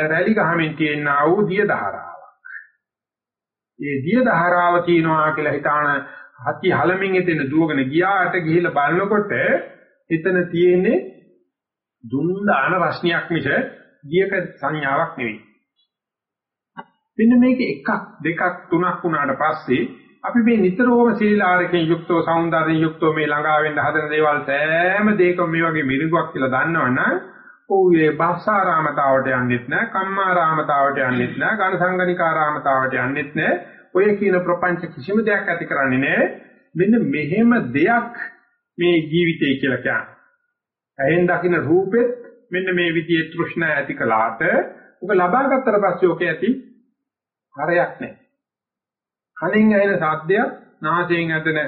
රැලි ගහමින් තියෙන ආ වූ දිය ධාරාවක්. ඒ දිය ධාරාව තියනවා කියලා හිතාන හති හලමින් එතන දුවගෙන ගියාට ගිහිල්ලා බලනකොට එතන තියෙන්නේ දුන්දාන රශ්නියක් මිස දියක සංඥාවක් නෙවෙයි. මෙන්න මේක එකක් දෙකක් තුනක් වුණාට පස්සේ අපි මේ නිතරම සීලාරකෙන් යුක්තව సౌందර්යයෙන් යුක්තව මේ ළඟා වෙන්න හදන දේවල් සෑම දෙයකම මේ වගේ මිරිඟුවක් කියලා දන්නවනම් ඔව්වේ භාෂාරාමතාවට යන්නෙත් නෑ කම්මාරාමතාවට යන්නෙත් නෑ ඝන සංගණිකාරාමතාවට යන්නෙත් නෑ ඔය කියන ප්‍රපංච කිසිම දෙයක් ඇති කරන්නේ නෑ මෙන්න මෙහෙම දෙයක් මේ ජීවිතය කියලා කියන්නේ. ඇහෙන් දකින්න රූපෙත් මෙන්න මේ විදිහේ තෘෂ්ණා ඇති කළාට ඔබ ලබා ගත්තට පස්සේ ඔක ඇති හරයක් නෑ. කනින් ඇහෙන ශබ්දයක්, නාසයෙන් ඇදෙන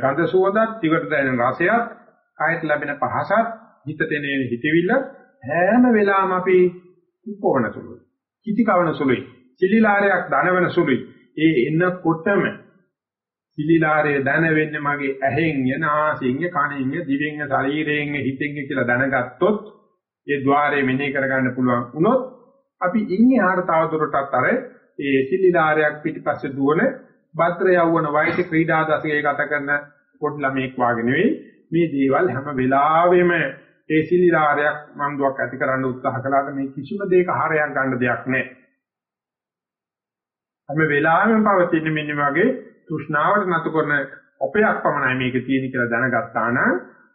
ගඳ සුවඳක්, දිවට දැනෙන රසයක්, කායට ලැබෙන පහසක්, හිතට එන හිතවිල්ල හැම වෙලාවෙම අපි උපවන සුළුයි. කිති කවන සුළුයි. සිලිලාරයක් දනවන සුළුයි. ඒ එනකොටම සිලිලාරය දැන වෙන්නේ මගේ ඇහෙන් යන ආසෙන් කනෙන් දිවෙන් ශරීරයෙන් හිතෙන් කියලා දැනගත්තොත් ඒ ద్వාරය මෙනෙහි කරගන්න පුළුවන් වුණොත් අපි ඉන්නේ ආර තවදුරටත් අර ඒ සිලිලාරයක් පිටිපස්සේ දුවන භද්‍ර යවවන වයසේ ක්‍රීඩා දශකයේ ගත කරන පොඩි ළමෙක් වාගේ නෙවෙයි මේ දේවල් හැම වෙලාවෙම ඒ සිලිලාරයක් මන්දුවක් ඇති කරන්න උත්සාහ කළාට මේ කිසිම දෙයක හරයක් ගන්න දෙයක් නැහැ. හැම වෙලාවෙම පවතින මෙන්න වගේ තෘෂ්ණාවට නතු කරන ඔපයක් පමණයි මේක තියෙන කියලා දැනගත්තා නම්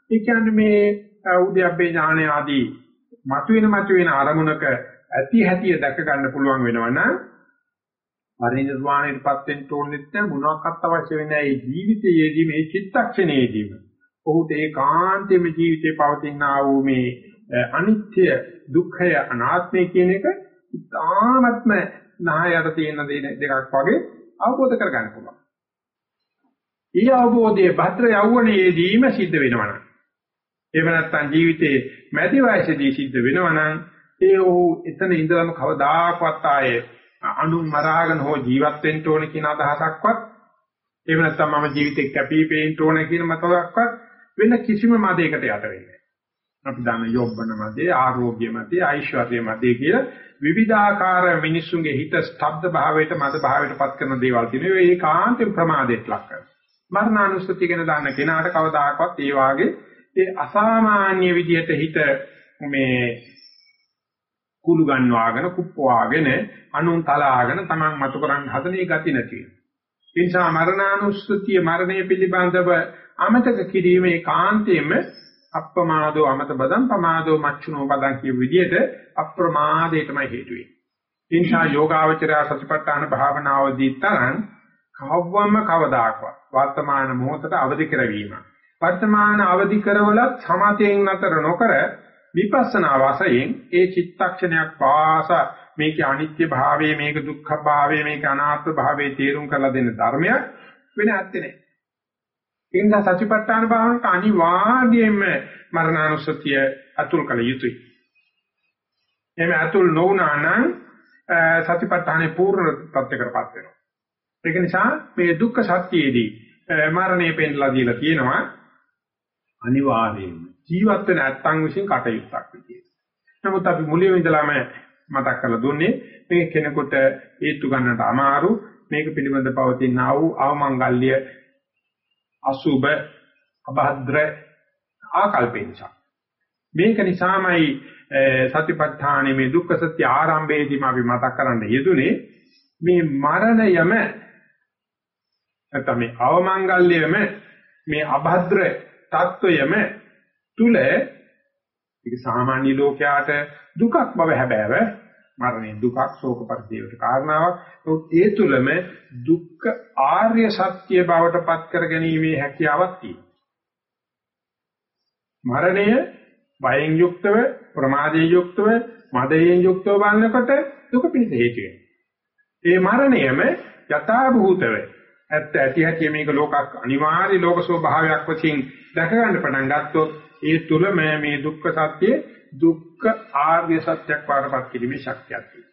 ඒ කියන්නේ මේ උද්‍යප්පේ ඥානය ආදී මතුවෙන මතුවෙන අරමුණක ඇති හැටිය දැක ගන්න පුළුවන් වෙනවනම් පරිනිර්වාණයටපත් වෙන්න ඕනෙත් නැහැ මොනවාක්වත් අවශ්‍ය වෙන්නේ නැහැ. මේ ජීවිතයේදී මේ චිත්තක්ෂණයේදීම ඔහුට ඒකාන්තයෙන්ම ජීවිතේ පවතින ආ වූ මේ අනිත්‍ය දුක්ඛය අනාත්මය කියන එක ඉතාමත්ම නහයට තියෙන දෙකක් වගේ අවබෝධ කරගන්න පුළුවන්. ඊ අවබෝධයේ භද්‍ර යෞවනයේදීම සිද්ධ වෙනවනම් එහෙම නැත්නම් ජීවිතේ මැදි වයසේදී සිද්ධ වෙනවනම් ඒ ඔහු එතන ඉඳලම කවදාකවත් ආයේ අනුන් මරාගෙන හෝ ජීවත් වෙන්න ඕන කියන අදහසක්වත් එහෙම නැත්නම් මම ජීවිතේ කැපී පෙනෙන්න ඕන කියන මතයක්වත් වෙන කිසිම මතයකට යට වෙන්නේ අපි දන්න යොබ්බන මතේ ආරෝග්‍ය මතේ ඓශ්වර්ය මතේ කියලා විවිධාකාර මිනිසුන්ගේ හිත ස්තබ්ද භාවයට මත භාවයට පත් කරන දේවල් තියෙනවා. ඒ කාන්තේ ප්‍රමාදයට ලක් කරනවා. මරණානුස්සතිය ගැන දන්න කෙනාට කවදාකවත් ඒ වාගේ ඒ අසාමාන්‍ය විදිහට හිත මේ කුළු ගන්නවාගෙන කුප්පවාගෙන අනුන් තලාගෙන Taman මතු කරන්න හදන ඒ ගති නැති වෙනවා. ඒ නිසා මරණානුස්සතිය මරණය පිළිබඳව අමතක කිරීම ඒකාන්තයෙන්ම අප්‍රමාදෝ අමත බදම් පමාදෝ මච්චුනෝ පදම් කිය විදිහට අප්‍රමාදයටමයි හේතු වෙන්නේ. ඒ නිසා යෝගාවචරය සතිපට්ඨාන භාවනාවදී තරම් කවවම කවදාකවත් වර්තමාන මොහොතට අවදි කරවීම. වර්තමාන අවදි කරවලත් සමාතයෙන් නතර නොකර විපස්සනා වශයෙන් ඒ චිත්තක්ෂණයක් පාස මේකේ අනිත්‍ය භාවය මේක දුක්ඛ භාවය මේක අනාත්ම භාවය තේරුම් කරලා දෙන ධර්මයක් වෙන ඇත්තේ නැහැ. ඒ නිසා සතිපට්ඨාන භාවනට අනිවාර්යයෙන්ම මරණානුස්සතිය අතුල් කළ යුතුයි. එහෙම ඇතුල් නොවුනා නම් සතිපට්ඨානේ පූර්ණ තත්ත්වයකටපත් වෙනවා. ඒක නිසා මේ දුක්ඛ සත්‍යයේදී මරණය පෙන්ලා දීලා තියෙනවා අනිවාර්යයෙන්ම ජීවත් වෙන ඇත්තන් විසින් කටයුත්තක් විදියට. නමුත් අපි මුලින්ම ඉඳලාම මතක් කරලා දුන්නේ මේ කෙනෙකුට හේතු ගන්නට අමාරු. මේක පිළිබඳ පවතින ආ වූ ආමංගල්‍ය අසුබ අභද්‍ර ආකල්පෙන්සා මේක නිසාමයි සතිපට්ඨානයේ මේ දුක්ඛ සත්‍ය ආරම්භයේදීම අපි මතක් කරන්න යෙදුනේ. මේ මරණයම නැත්නම් මේ අවමංගල්‍යයම මේ අභද්‍ර තත්වයම තුල ඒක සාමාන්‍ය ලෝකයාට දුකක් බව හැබෑව මරණය දුකක් ශෝක පරිදේවට කාරණාවක්. නමුත් ඒ තුලම දුක්ඛ ආර්ය සත්‍ය බවට පත් කර ගැනීමේ හැකියාවක් තියෙනවා. මරණය බයෙන් යුක්තව ප්‍රමාදයෙන් යුක්තව මදයෙන් යුක්තව බලනකොට දුක පිණිස හේතු වෙනවා. ඒ මරණයම යථා භූතව ඇත්ත ඇති හැටි මේක ලෝකක් අනිවාර්ය ලෝක ස්වභාවයක් වශයෙන් දැක ගන්න පටන් ගත්තොත් ඒ තුලම මේ දුක්ඛ සත්‍ය දුක්ඛ ආර්ය සත්‍යයක් පාඩපත් කිරීමේ ශක්තියක් තියෙනවා.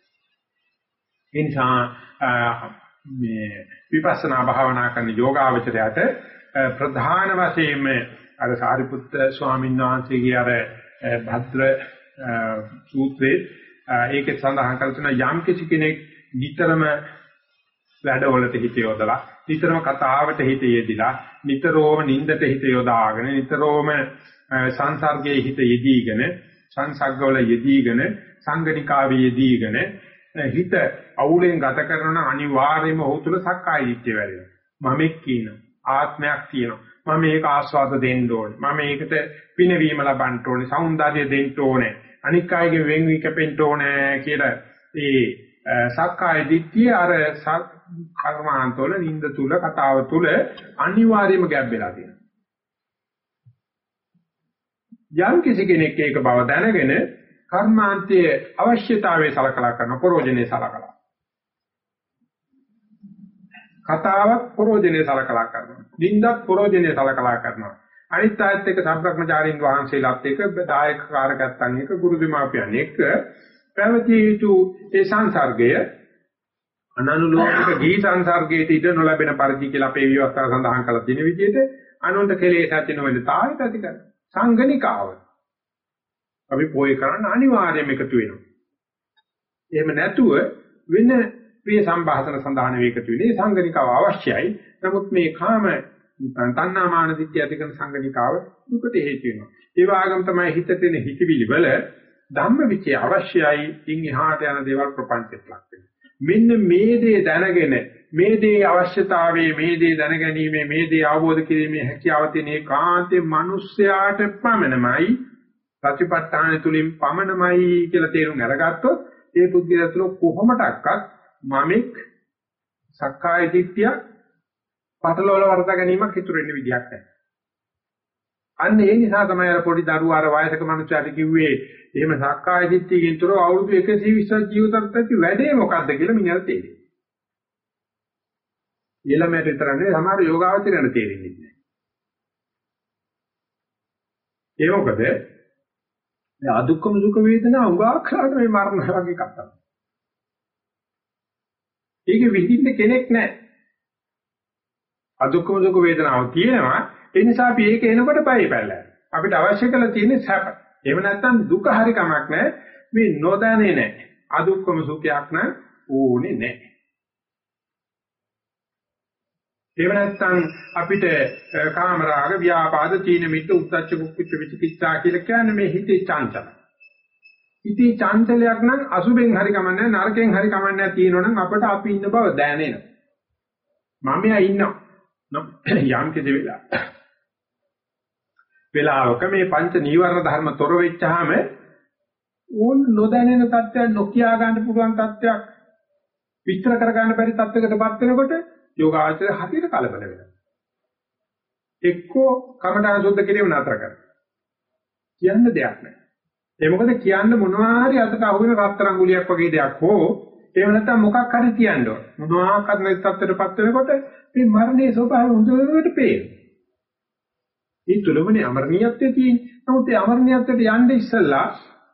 ඒ නිසා මේ විපස්සනා භාවනා කරන යෝගාවචරයට ප්‍රධාන වශයෙන්ම අර සාරිපුත්ත ස්වාමීන් වහන්සේගේ අර භද්‍ර සූත්‍රයේ ඒකේ සඳහන් කර තියෙන යම් කිසි කෙනෙක් නිතරම වැඩවලට හිත යොදලා නිතරම කතාවට හිත යෙදිලා නිතරම නින්දට හිත යොදාගෙන නිතරම සංසර්ගයේ හිත යෙදීගෙන සංසග්ගවල යෙදීගෙන සංගණිකාවේ යෙදීගෙන හිත අවුලෙන් ගත කරන අනිවාර්යම ඔහු තුල සක්කාය දිට්ඨිය වැඩෙනවා. මමෙක් කියනවා. ආත්මයක් තියෙනවා. මම මේක ආස්වාද දෙන්න ඕනේ. මම මේකට පිනවීම ලබන්න ඕනේ. సౌందර්යය දෙන්න ඕනේ. අනික් අයගේ වෙන් වී කැපෙන්න ඕනේ කියලා ඒ සක්කාය දිට්ඨිය අර කර්මාන්තවල නිින්ද තුල කතාව තුල අනිවාර්යයෙන්ම ගැබ් වෙලා තියෙනවා. යම් කිසි කෙනෙක් ඒක බව දැනගෙන කර්මාන්තයේ අවශ්‍යතාවයේ සලකලා කරන ප්‍රෝජනේ සලකලා. කතාවක් ප්‍රෝජනේ සලකලා කරනවා. නින්දක් ප්‍රෝජනේ සලකලා කරනවා. අනිත් ආයත් එක සම්බ්‍රහ්මචාරින් වහන්සේලාත් එක දායක කාරකයන් එක ගුරු දෙමාපියන් එක්ක පැවතිය යුතු ඒ සංසර්ගය අනනුලෝමික ගී සංසර්ගයේ ඉඳ නොලැබෙන පරිදි කියලා අපේ විවස්ථාව සඳහන් කරලා තියෙන විදිහට අනුන්ට කෙලෙස් ඇති නොවන තායිත ඇති කරන සංගණිකාව අපි පොය කරන්න අනිවාර්යයෙන්ම එකතු වෙනවා. එහෙම නැතුව වෙන ප්‍රිය සම්භාෂණ සඳහන් වේකතු වෙන්නේ සංගණිකාව අවශ්‍යයි. නමුත් මේ කාම තණ්හාමාන දිට්ඨිය ඇති කරන සංගණිකාව දුකට හේතු වෙනවා. ඒ වගේම තමයි හිතට එන හිතවිලි වල ධම්ම විචය අවශ්‍යයි. ඉන් එහාට යන දේවල් ප්‍රපංචයට ලක් වෙනවා. මෙන්න මේ දේ දැනගෙන මේ දේ අවශ්‍යතාවයේ මේ දේ දැනගැනීමේ මේ දේ අවබෝධ කිරීමේ හැකියාව තියෙන ඒකාන්තේ මිනිස්යාට පමණමයි ප්‍රතිපත්තාන තුලින් පමණමයි කියලා තේරුම් අරගත්තොත් ඒ පුද්ගලයා තුළ කොහොමඩක්වත් මමෙක් සක්කාය දිට්ඨිය පටලවල වර්ධ ගැනීමක් ඉතුරු වෙන්න විදියක් නැහැ. අන්න ඒ නිසා තමයි අර පොඩි දරුවා අර වයසක මනුස්සයාට කිව්වේ එහෙම සක්කාය දිට්ඨියකින් තොරව අවුරුදු 120ක් ජීවිතයක් ඇති වැඩේ මොකද්ද කියලා මිනිහට තේරෙන්නේ. ඊළමයට විතරනේ සමහර යෝගාවචරයන්ට තේරෙන්නේ නැහැ. ඒ මොකද? මේ අදුක්කම සුඛ වේදනා උගාක්ෂාට මේ මරණ වගේ එකක් තමයි. ඒක විඳින්න කෙනෙක් නැහැ. අදුක්කම සුඛ වේදනාව තියෙනවා ඒ නිසා අපි ඒක එනකොට පයි පැල්ලයි. අපිට අවශ්‍ය කරලා තියෙන්නේ සැප. එහෙම නැත්නම් දුක හරි කමක් නැහැ. මේ නොදැනේ නැහැ. අදුක්කම සුඛයක් නම් ඕනේ නැහැ. එහෙම නැත්නම් අපිට කාමරාග ව්‍යාපාද තීන මිද්ද උද්දච්ච කුක්කුච්ච විචිකිච්ඡා කියලා කියන්නේ මේ හිතේ චංචල. හිතේ චංචලයක් නම් අසුබෙන් හරි කමන්නේ නරකෙන් හරි කමන්නේ තියෙනවනම් අපිට අපි ඉන්න බව දැනෙනවා. මම යා ඉන්නවා. (clears throat) යම් කිසි වෙලා (clears throat) වෙලාවක මේ පංච නීවරණ ධර්ම තොර වෙච්චාම ඕන් නොදැනෙන තත්ත්වයක් නොකියා ගන්න පුළුවන් තත්ත්වයක් විස්තර කර ගන්න බැරි තත්ත්වයකටපත් වෙනකොට යෝගාචරය හතියට කලබල වෙනවා. එක්කෝ කමඨාන සුද්ධ කිරීම නතර කරනවා. කියන්න දෙයක් නැහැ. ඒ මොකද කියන්න මොනවා හරි අතට අහුවෙන රත්තරන් ගුලියක් වගේ දෙයක් හෝ එහෙම නැත්නම් මොකක් හරි කියන්න ඕන. මොනවාක්වත් නැති තත්ත්වයටපත් වෙනකොට මේ මරණයේ ස්වභාවය හොඳට පේනවා. ඒ තුලමනේ අමරණීයත්වයේ තියෙන්නේ. නමුත් ඒ අමරණීයත්වයට යන්න ඉස්සෙල්ලා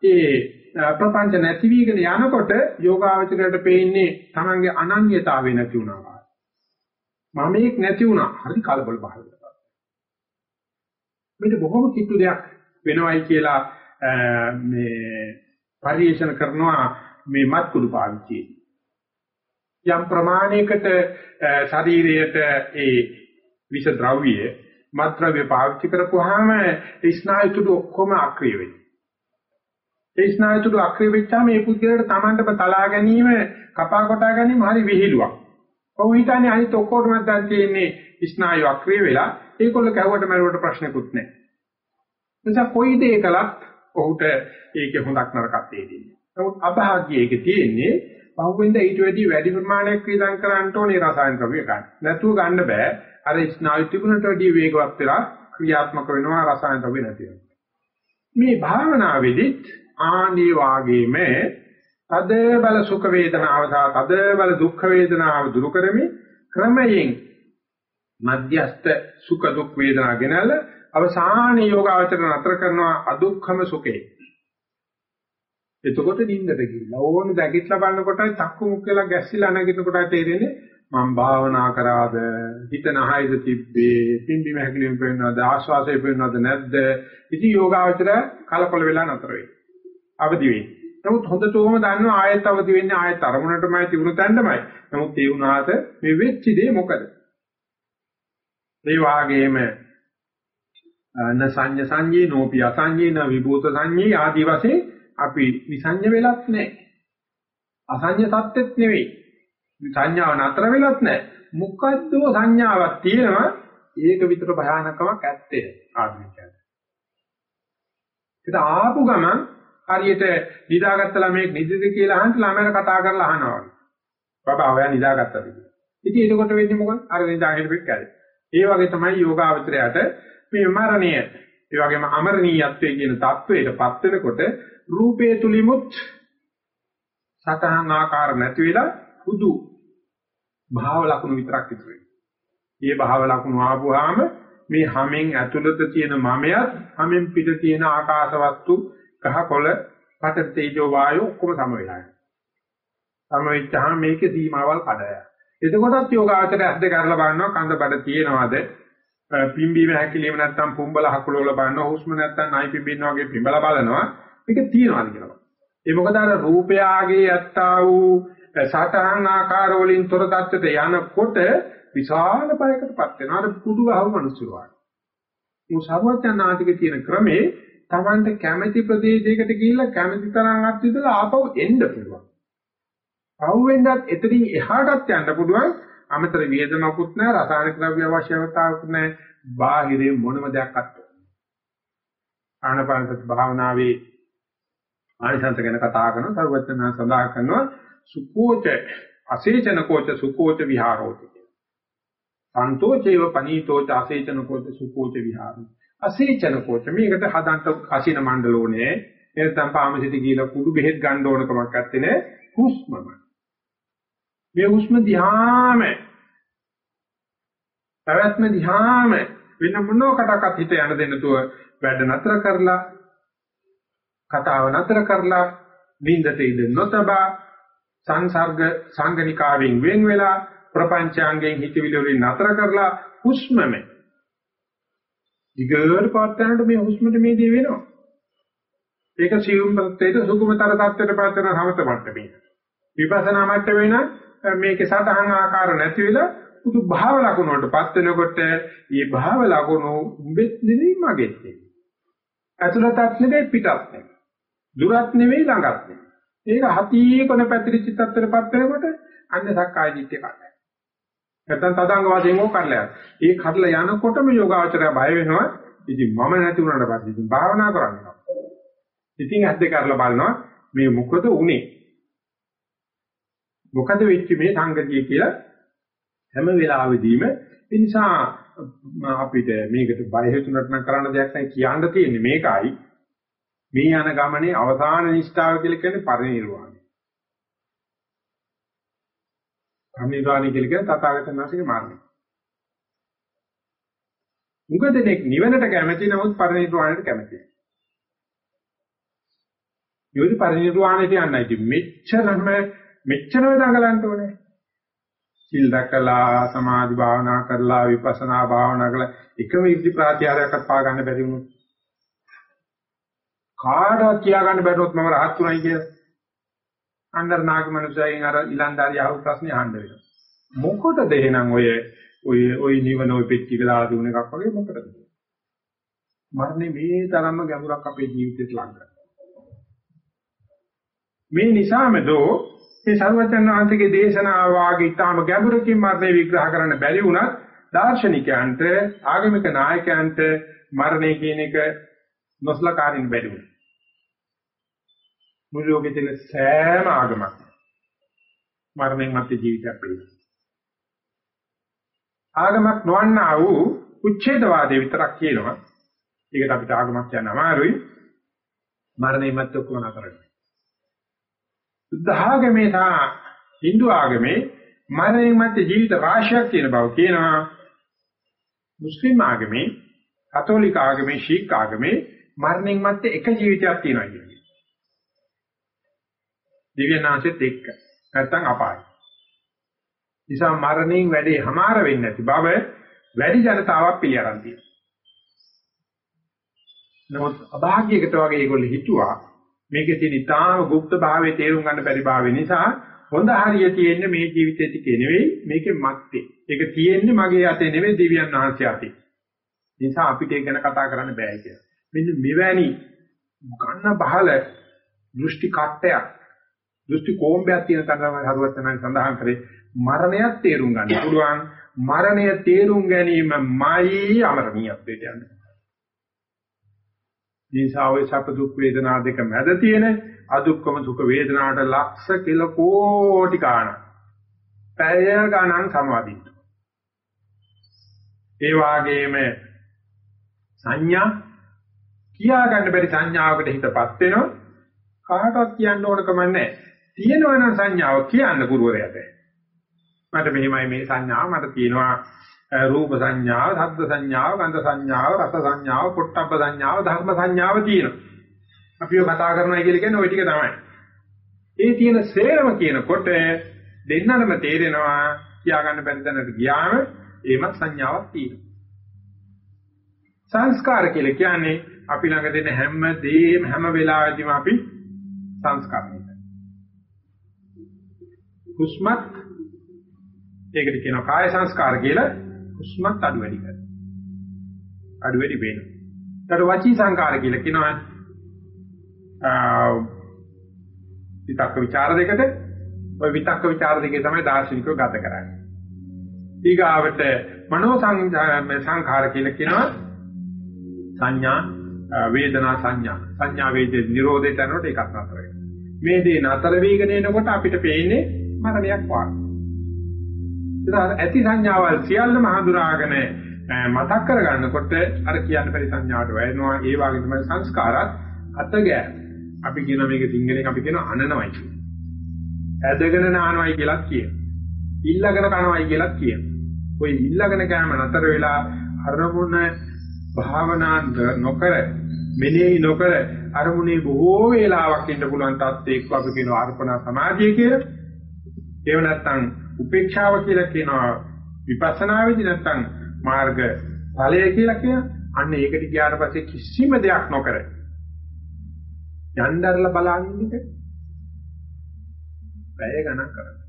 ඒ ප්‍රපංච නැති වීගෙන යනකොට යෝගාවචරයට පේන්නේ Tamange අනන්‍යතාවය නැති වුණා. මම මේක නැති වුණා. හරි කලබල පහළ වෙනවා. මේක බොහොම කිට්ටු දෙයක් වෙනවයි කියලා මේ පරිශන කරනවා මේ මත්කුඩු පාවිච්චි. යම් ප්‍රමාණයකට ශරීරයට ඒ විෂ ද්‍රව්‍ය මත් ද්‍රව්‍ය පාවිච්චි කරපුවාම ස්නායු තුඩු ඔක්කොම අක්‍රිය වෙනවා. ඒ ස්නායු තුඩු අක්‍රිය වෙච්චාම මේ පුද්ගලයාට Tamanටම තලා ගැනීම කපා කොටා ගැනීම හරි විහිළුවක්. ඔව් හිතන්නේ අනිත් ඔක්කොටම දැන් තියෙන්නේ ස්නායු අක්‍රිය වෙලා ඒකොල්ල කැවුවට මරුවට ප්‍රශ්නකුත් නැහැ. නිසා කොයි දේ කළත් ඔහුට ඒකේ හොඳක් නරකක් තේරෙන්නේ. නමුත් අභාග්‍යය ඒකේ තියෙන්නේ බහුවෙන්ද ඊට වැඩි වැඩි ප්‍රමාණයක් ක්‍රියාම් කරන්න ඕනේ රසායන ද්‍රව්‍ය ගන්න. නැතුව ගන්න බෑ. අර ස්නායු තිබුණට වැඩි වේගවත් වෙලා ක්‍රියාත්මක වෙනවා රසායන ද්‍රව්‍ය නැති වෙනවා. මේ භාවනාවේදීත් ආනි වාගේම තද බල සුඛ වේදනාව සහ තද බල දුක්ඛ වේදනාව දුරු කරමින් ක්‍රමයෙන් මධ්‍යස්ත සුඛ දුක් වේදනා ගෙනල්ල අවසානයේ යෝගාවචර නතර කරනවා අදුක්ඛම සුඛේ. එතකොට නිින්දට ගිහිල්ලා. ඕන දැකිట్లా බලනකොට චක්කු මුක් වෙලා ගැස්සිලා නැගිටිනකොට තේරෙන්නේ මම භාවනා කරාද? හිත නහයිද තිබ්බේ? පිම්බි මහකලින් පෙන්නවද ආශ්වාසය පෙන්නවද නැද්ද? ඉති යෝගාවචර කලකොල වෙලා නතර වෙයි. අවදි වෙයි. නමුත් හොඳටම දන්නවා ආයත අවදි වෙන්නේ ආයත අරමුණටමයි තිබුණු තැනටමයි. නමුත් ඒ වුණාට මේ වෙච්ච දේ මොකද? ඒ වාගේම න සංඤ සංඤේ නෝපි අසංඤේ න විභූත සංඤේ ආදී වශයෙන් අපි විසංජ වෙලත් නැහැ. අසංජ තත්ත්වෙත් නෙවෙයි. සංඥාව නතර වෙලත් නැහැ. මොකද්ද සංඥාවක් තියෙනවා ඒක විතර භයානකමක් ඇත්තේ ආධුනිකයන්ට. ඒක ආපු ගමන් හරියට නිදාගත්ත ළමයෙක් නිදිද කියලා අහන්න ළමයාට කතා කරලා අහනවා. බබා ඔයා නිදාගත්තද කියලා. ඉතින් එතකොට වෙන්නේ මොකක්ද? අර නිදාගෙන පිට කැලේ. ඒ වගේ තමයි යෝගාවචරයට මේ මරණය, ඒ වගේම අමරණීයත්වයේ කියන தത്വයට පත් වෙනකොට රූපයේ තුලිමුත් සතහන් ආකාර නැති වෙලා හුදු භාව ලක්ෂණ විතරක් ඉතුරු වෙනවා. මේ භාව ලක්ෂණ ආපුවාම මේ හැමෙන් ඇතුළත තියෙන මමයක් හැමෙන් පිට තියෙන ආකාශ වස්තු කහකොළ පට තේජෝ වායෝ ඔක්කොම සම වෙලා යනවා. සම වෙච්චාම මේකේ සීමාවල් කඩaya. එතකොටත් යෝගාචරය අධ්‍ය කරලා බලනවා කඳ බඩ තියෙනවද පිම්බීම හැකිලිම නැත්තම් පුම්බල හකුල වල බලනවා හුස්ම නැත්තම් නයි පිම්බින්න වගේ පිම්බල බලනවා මේක තියෙනවද කියලා. ඒ මොකද අර රූපයාගේ යත්තා වූ සතහන් ආකාර වලින් තොර தත්ත්වයට යනකොට විශාල බයකටපත් වෙනවා. අර කුඩු ගහව මිනිස්සු වගේ. මේ සර්වඥානාතික තියෙන ක්‍රමේ Tamante කැමැති ප්‍රදේශයකට ගිහිල්ලා කැමැති තරම් අත්විඳලා ආපහු එන්න පුළුවන්. පහුවෙන්දත් එතනින් එහාටත් යන්න පුළුවන්. අමතර වේදනාවකුත් නැහැ, රසායනික ද්‍රව්‍ය අවශ්‍යතාවකුත් නැහැ. බාහිරේ මොනම දෙයක් අත්. ආනපානසති භාවනාවේ ආනිසංස ගැන කතා කරන සර්වඥා සඳහන් කරනවා සුකෝච අසේචන කෝච සුකෝච විහාරෝති සන්තෝචේව පනීතෝච අසේචන කෝච සුකෝච විහාරෝ අසේචන කෝච මේකට හදන්ත කසින මණ්ඩලෝනේ එතන පාමසිට ගිහිලා කුඩු බෙහෙත් ගන්න ඕන කමක් නැත්තේ නේ. හුස්මම. මේ හුස්ම දිහාම. පැවැත්ම දිහාම වෙන මොනකටවත් හිත යන දෙන්නතුව වැඩ නතර කරලා කතාව නතර කරලා නින්දට ඉඳ නොතබා සංසර්ග සංගනිකාවෙන් වෙන් වෙලා ප්‍රපංචාංගයෙන් හිතවිලි වලින් නතර කරලා හුස්මම දිගට පාත් යනකොට මේ හුස්මට මේ දේ වෙනවා. ඒක සියුම් තත්ත්වයට සුගමතර තත්ත්වයට පාත් වෙන සමත මට්ටමේ. විපස්සනා මට්ටමේ නම් මේකේ සතහන් ආකාර නැති වෙලා පුදු භාව ලකුණු වලටපත් වෙනකොට මේ භාව ලකුණු උඹෙත් නෙවෙයි මගෙත් නෙවෙයි. ඇතුළතත් නෙවෙයි පිටත් නෙවෙයි. දුරත් නෙවෙයි ළඟත් නෙවෙයි. ඒක හතියේ කොන පැතිරිච්ච තත්ත්වයටපත් වෙනකොට අන්න සක්කාය දිට්ඨිය කඩයි. නැත්නම් තදාංග වශයෙන් ඕක කරලා යනවා. ඒ කඩලා යනකොටම යෝගාචරය බය වෙනවා. ඉතින් මම නැති වුණාට පස්සේ ඉතින් භාවනා කරන්නේ. ඉතින් ඇද්ද කරලා බලනවා මේ මොකද උනේ? මොකද වෙච්ච මේ සංගතිය කියලා හැම වෙලාවෙදීම ඒ නිසා අපිට මේකට බය හිතුනට නම් කරන්න දෙයක් නැහැ කියන්න තියෙන්නේ මේකයි මේ යන ගමනේ අවසාන නිෂ්ඨාව කියලා කියන්නේ පරිනිර්වාණය. පරිනිර්වාණය කියලා කියන්නේ තථාගතයන් වහන්සේගේ මාර්ගය. මුගදෙනෙක් නිවනට කැමති නමුත් පරිනිර්වාණයට කැමති නැහැ. යෝනි පරිණිරවාණයට යන්නයි. ඉතින් මෙච්චරම මෙච්චරම දඟලන්න ඕනේ. සිල් දැකලා සමාධි භාවනා කරලා විපස්සනා භාවනා කරලා එකම ඉර්ධි ප්‍රාත්‍යාරයක්වත් පා ගන්න බැරි වුණොත් කාටවත් කියා ගන්න බැරිවොත් මම රහත් උනායි කියලා. අnder නාග මනුස්සයන් අර ඉලන්දාරිය අහපු ප්‍රශ්නේ අහන්න වෙනවා. මොකටද එහෙනම් ඔය ඔය ඔය නිවන ඔය පෙට්ටියක දාලා දුන්න එකක් වගේ මොකටද? මරණය මේ තරම්ම ගැඹුරක් අපේ ජීවිතේට ලං මේ නිසාම දෝ මේ සර්වඥාන් වහන්සේගේ දේශනාව වාගේ ඊටාම ගැඹුරකින් මරණය විග්‍රහ කරන්න බැරි වුණත් දාර්ශනිකයන්ට ආගමික නායකයන්ට මරණය කියන එක නොසලකාරින් බැරි වුණා. මුළු ලෝකේ තියෙන සෑම ආගමක් මරණයෙන් මැත්තේ ජීවිතයක් පිළිගන්නවා. ආගමක් නොවන්නා වූ උච්ඡේදවාදය විතරක් කියනවා. ඒකට අපිට ආගමක් කියන්න අමාරුයි. මරණයෙන් මැත්තේ ඔක්කොම කරන්නේ. බුද්ධ ආගමේ සහ Hindu ආගමේ මරණයෙන් මැත්තේ ජීවිත රාශියක් තියෙන බව කියනවා. මුස්ලිම් ආගමේ, කතෝලික ආගමේ, ශීක් ආගමේ මරණයෙන් මැත්තේ එක ජීවිතයක් තියෙනවා කියන්නේ. දිව්‍යනාශෙත් එක්ක. නැත්තම් අපායයි. නිසා මරණයෙන් වැඩේ හමාර වෙන්නේ නැති බව වැඩි ජනතාවක් පිළිඅරන් තියෙනවා. නමුත් අභාග්‍යයකට වගේ ඒගොල්ලෝ හිතුවා මේකේ තියෙන ඉතාම গুপ্ত භාවයේ තේරුම් ගන්න බැරි භාවය නිසා හොඳ හරිය තියෙන්නේ මේ ජීවිතේ ටිකේ නෙවෙයි මේකේ මැත්තේ. ඒක තියෙන්නේ මගේ අතේ නෙවෙයි දෙවියන් වහන්සේ අතේ. නිසා අපිට ඒක ගැන කතා කරන්න බෑ කියලා. මෙන්න මෙවැනි ගන්න බහල දෘෂ්ටි කට්ටයක් දෘෂ්ටි කෝම්බයක් තියෙන තරම හරුවත් තමයි සඳහන් කරේ මරණයත් තේරුම් ගන්න පුළුවන් මරණය තේරුම් ගැනීමයි අමරණීයත්වයට යන්නේ. නිසා ඔය සැප දුක් වේදනා දෙක මැද තියෙන අදුක්කම සුඛ වේදනාට ලක්ෂ කිල කෝටි ගාණක්. පැය ගණන් සමාදින්න. ඒ වාගේම සංඥා කියා ගන්න බැරි සංඥාවකට හිතපත් වෙනවා කාටවත් කියන්න ඕන කම නැහැ. තියෙනවා නම් සංඥාව කියන්න ගුරුවරයාට. මට මෙහිමයි මේ සංඥාව මට තියෙනවා රූප සංඥාව, ශබ්ද සංඥාව, ගන්ධ සංඥාව, රස සංඥාව, පොට්ටබ්බ සංඥාව, ධර්ම සංඥාව තියෙනවා. අපි ඔය කතා කරනවා කියලා කියන්නේ ওই ටික තමයි. ඒ තියෙන සේරම කියනකොට දෙන්නටම තේරෙනවා කියා ගන්න බැරි දැනට ගියාම ඒමත් සංඥාවක් තියෙනවා. සංස්කාර කියලා කියන්නේ අපි ළඟ තියෙන හැම දෙයක්ම හැම වෙලාවෙදීම අපි සංස්කරණය කරනවා. කුස්මත් ඒකට කියනවා කාය සංස්කාර කියලා කුස්මත් අඩු වැඩි කරනවා. අඩු වැඩි වෙනවා. ඊට වචී සංකාර කියලා කියනවා ආ විතක්ක ਵਿਚාර දෙකට ඔය විතක්ක ਵਿਚාර දෙකේ තමයි දාර්ශනිකව ගත කරන්නේ. ඊගාවට මනෝ සංඛාර කියලා කියනවා සංඥා වේදනා සංඥා සංඥා වේදේ නිරෝධයට යනකොට ඒකත් නතර වෙනවා. මේ දේ නතර වීගෙන එනකොට අපිට පේන්නේ මරණයක් වාගේ. ඒක ඇති සංඥාවල් සියල්ලම හඳුනාගෙන මතක් කරගන්නකොට අර කියන්න බැරි සංඥාවට වැයෙනවා ඒ වගේ තමයි සංස්කාරات අතගෑ අපි කියන මේක සිංහලෙන් අපි කියන අනනවයි කියන. ඇදගෙන නානවයි කියලාත් කියන. ඉල්ලගෙන කනවයි කියලාත් කියන. ඔය ඉල්ලගෙන කෑම නතර වෙලා අරමුණ භාවනා නොකර මෙනෙහි නොකර අරමුණේ බොහෝ වේලාවක් ඉන්න පුළුවන් තත්ත්වයක අපි කියනවා අර්පණා සමාධිය කියලා. ඒව නැත්තම් උපේක්ෂාව කියලා කියනවා විපස්සනා වෙදි නැත්තම් මාර්ග ඵලය කියලා කියන. අන්න ඒකට ගියාට පස්සේ කිසිම දෙයක් නොකර යnderලා බලන්නේ පැය ගණන් කරනවා.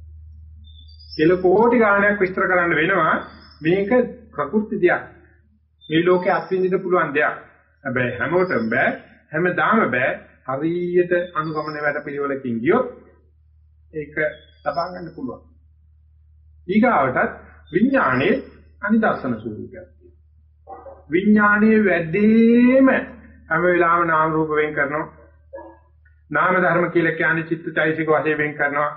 කෙල කෝටි ගාණයක් විස්තර කරන්න වෙනවා මේක ප්‍රකෘති දෙයක්. මේ ලෝකේ අත්විඳින්න පුළුවන් දෙයක්. හැබැයි හැමෝටම බෑ හැමදාම බෑ හරියට අනුගමන වැඩ පිළිවෙලකින් ගියොත් ඒක ලබා ගන්න පුළුවන්. ඊගාවටත් විඥානයේ අනිදර්ශන ස්වරූපයක් තියෙනවා. විඥානයේ වැඩිම හැම වෙලාවෙම නාම රූප වෙන් කරනවා. නාම ධර්ම කියලා කියන්නේ චිත්තචෛසික වශයෙන් වෙන් කරනවා.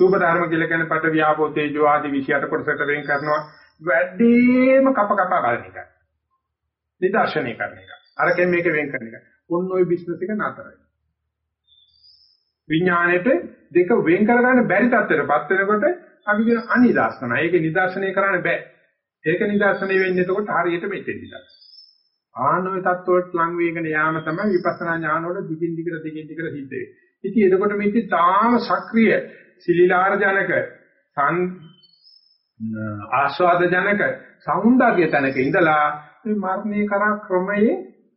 රූප ධර්ම කියලා කියන්නේ පට ව්‍යාපෝ තේජෝ ආදී 28 කොටසට වෙන් කරනවා. වැඩිම කප කප බලන එක. නිදර්ශනය කරන එක. අරකින් මේක වෙන් කරන එක. ඔන්න ඔය බිස්නස් එක නතරයි. විඥාණයට දෙක වෙන් කරගන්න බැරි තත්ත්වයකටපත් වෙනකොට අපි කියන අනිදාසන. ඒක නිදර්ශනය කරන්න බෑ. ඒක නිදර්ශනය වෙන්නේ එතකොට හරියට මෙතෙන් නිදර්ශන. ආනෝය තත්ත්වයට ලං වේගන යාම තමයි විපස්සනා ඥාන වල දිගින් දිගට දිගින් දිගට සිද්ධ වෙන්නේ. ඉතින් එතකොට මේක තාම සක්‍රිය සිලිලාර ජනක සන් ආස්වාද ජනක සෞන්දර්ය තැනක ඉඳලා මේ මරණය කරා ක්‍රමයේ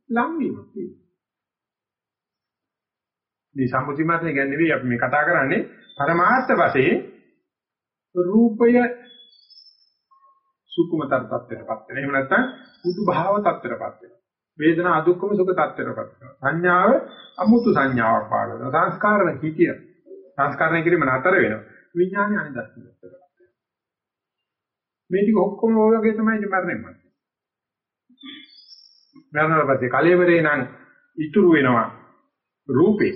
ලං වීමක් තියෙනවා. මේ සම්මුති මාත්‍රේ ගැන නෙවෙයි අපි මේ කතා කරන්නේ පරමාර්ථ වශයෙන් රූපය සුකුමතර තත්ත්වයටපත් වෙන. එහෙම නැත්නම් බුදු භාව තත්ත්වයටපත් වෙනවා. වේදනා අදුක්කම සුඛ තත්ත්වයටපත් වෙනවා. සංඥාව අමුතු සංඥාවක් පාඩන. සංස්කාරණ හිතිය. සංස්කාරණය කිරීම නතර වෙනවා. විඥානය අනිදස්සනට. මේ ටික ඔක්කොම ඔය වගේ තමයි මරණයම. මරණය පස්සේ කලෙවරේ නම් ඉතුරු වෙනවා රූපේ.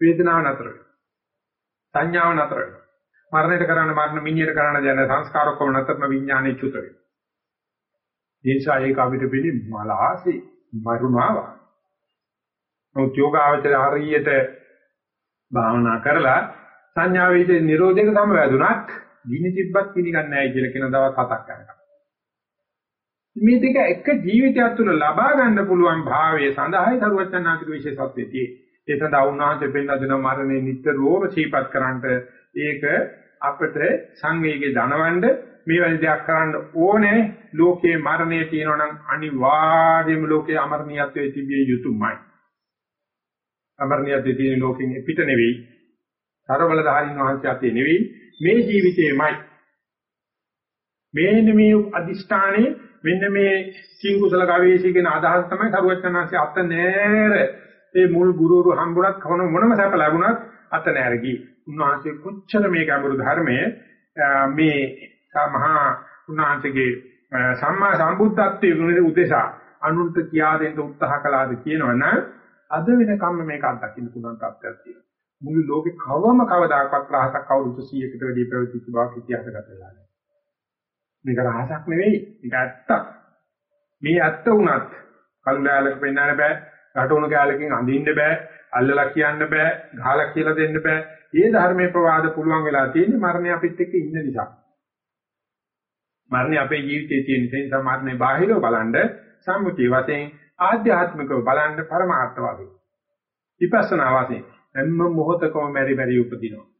වේදනාව නතර වෙනවා. සංඥාව නතර වෙනවා. මරණයට කරන්න මරණ මිනියට කරන්න දැන සංස්කාර ඔක්කොම නැත්නම් විඥානේ චුත වෙනවා. ඒ නිසා ඒක අපිට පිළි මලහසි මරුණාවා. නමුත් යෝගාවචර හරියට භාවනා කරලා සංඥා වේදේ නිරෝධයක සමවැදුනත් දින තිබ්බත් පිළිගන්නේ නැහැ කියලා කියන දවස් හතක් යනකම්. මේ දෙක එක ජීවිතයක් තුළ ලබා ගන්න පුළුවන් භාවයේ සඳහායි සරුවචනාතික විශේෂත්වයේ ඒ සඳහා උන්වහන්සේ පෙන්වා දෙන මරණය නිතරම සීපත් කරන්නට ඒක අපිට සංවේගය දනවන්න මේ වැනි දෙයක් කරන්න ඕනේ ලෝකේ මරණය තියෙනවා නම් අනිවාර්යයෙන්ම ලෝකේ අමරණීයත්වයේ තිබිය යුතුමයි. අමරණීයත්වයේ තියෙන ලෝකෙන් පිට නෙවෙයි. සරබලධාරීන් වහන්සේ අතේ නෙවෙයි මේ ජීවිතේමයි. මේන මේ අදිෂ්ඨානේ මෙන්න මේ සිංකුසල ගවේෂී කියන අදහස තමයි සරුවචනාංශය අත නෑර ඒ මුල් ගුරුවරු හම්බුණත් කොන මොනම සැප ලැබුණත් අත නෑර ගියේ. උන්වහන්සේ කොච්චර මේ ගැඹුරු ධර්මයේ මේ මහා උන්වහන්සේගේ සම්මා සම්බුද්ධත්වයේ උදෙසා අනුන්ට කියා දෙන්න උත්සාහ කළාද කියනවනම් අද වෙනකම් මේක අත්දකින්න පුළුවන් තත්ත්වයක් තියෙනවා. මුළු ලෝකේ කවම කවදාකවත් රහසක් අවුරුදු 100කට වැඩි පැවතිච්ච බවක් ඉතිහාසගත වෙලා නැහැ. මේක රහසක් නෙවෙයි. මේක ඇත්තක්. මේ ඇත්ත වුණත් කල්ලාලක පෙන්වන්න බෑ. රටුණු කැලකින් අඳින්න බෑ. අල්ලලා කියන්න බෑ. ගහලා කියලා දෙන්න බෑ. ඒ ධර්මයේ ප්‍රවාද පුළුවන් වෙලා තියෙන්නේ මරණය අපිත් එක්ක ඉන්න නිසා. මරණය අපේ ජීවිතයේ තියෙන නිසා මරණය බාහිරව බලනද සම්මුතිය වශයෙන් ආධ්‍යාත්මිකව බලන්න පරමාර්ථ වශයෙන්. විපස්සනා වශයෙන් හැම මොහොතකම මෙරි මෙරි උපදිනවා.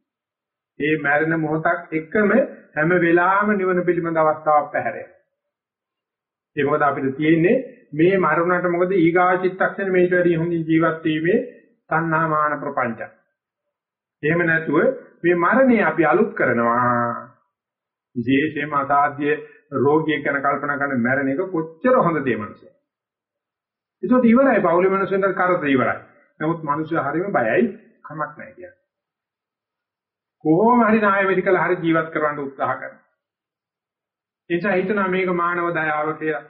ඒ මරණ මොහොතක් එකම හැම වෙලාවෙම නිවන පිළිබඳ අවස්ථාවක් පැහැරේ. ඒ මොකද අපිට තියෙන්නේ මේ මරුණට මොකද ඊගා චිත්තක්ෂණ මේට වැඩි හොඳින් ජීවත් වීමේ තණ්හා මාන ප්‍රපංච. එහෙම නැතුව මේ මරණය අපි අලුත් කරනවා. විශේෂයෙන්ම අසාධ්‍ය රෝගියෙක් ගැන කල්පනා කරන මැරෙන එක කොච්චර හොඳ දෙයක් මනුස්සය. ඒකත් ඉවරයි පෞලි මනුස්සෙන්ට කරදර ඉවරයි. නමුත් මනුස්සය හරීම බයයි කමක් නැහැ කියන්නේ. කොහොම හරි නාය මෙඩිකල් හරි ජීවත් කරවන්න උත්සාහ කරනවා. එනිසා හිතනවා මේක මානව දයාව කියලා.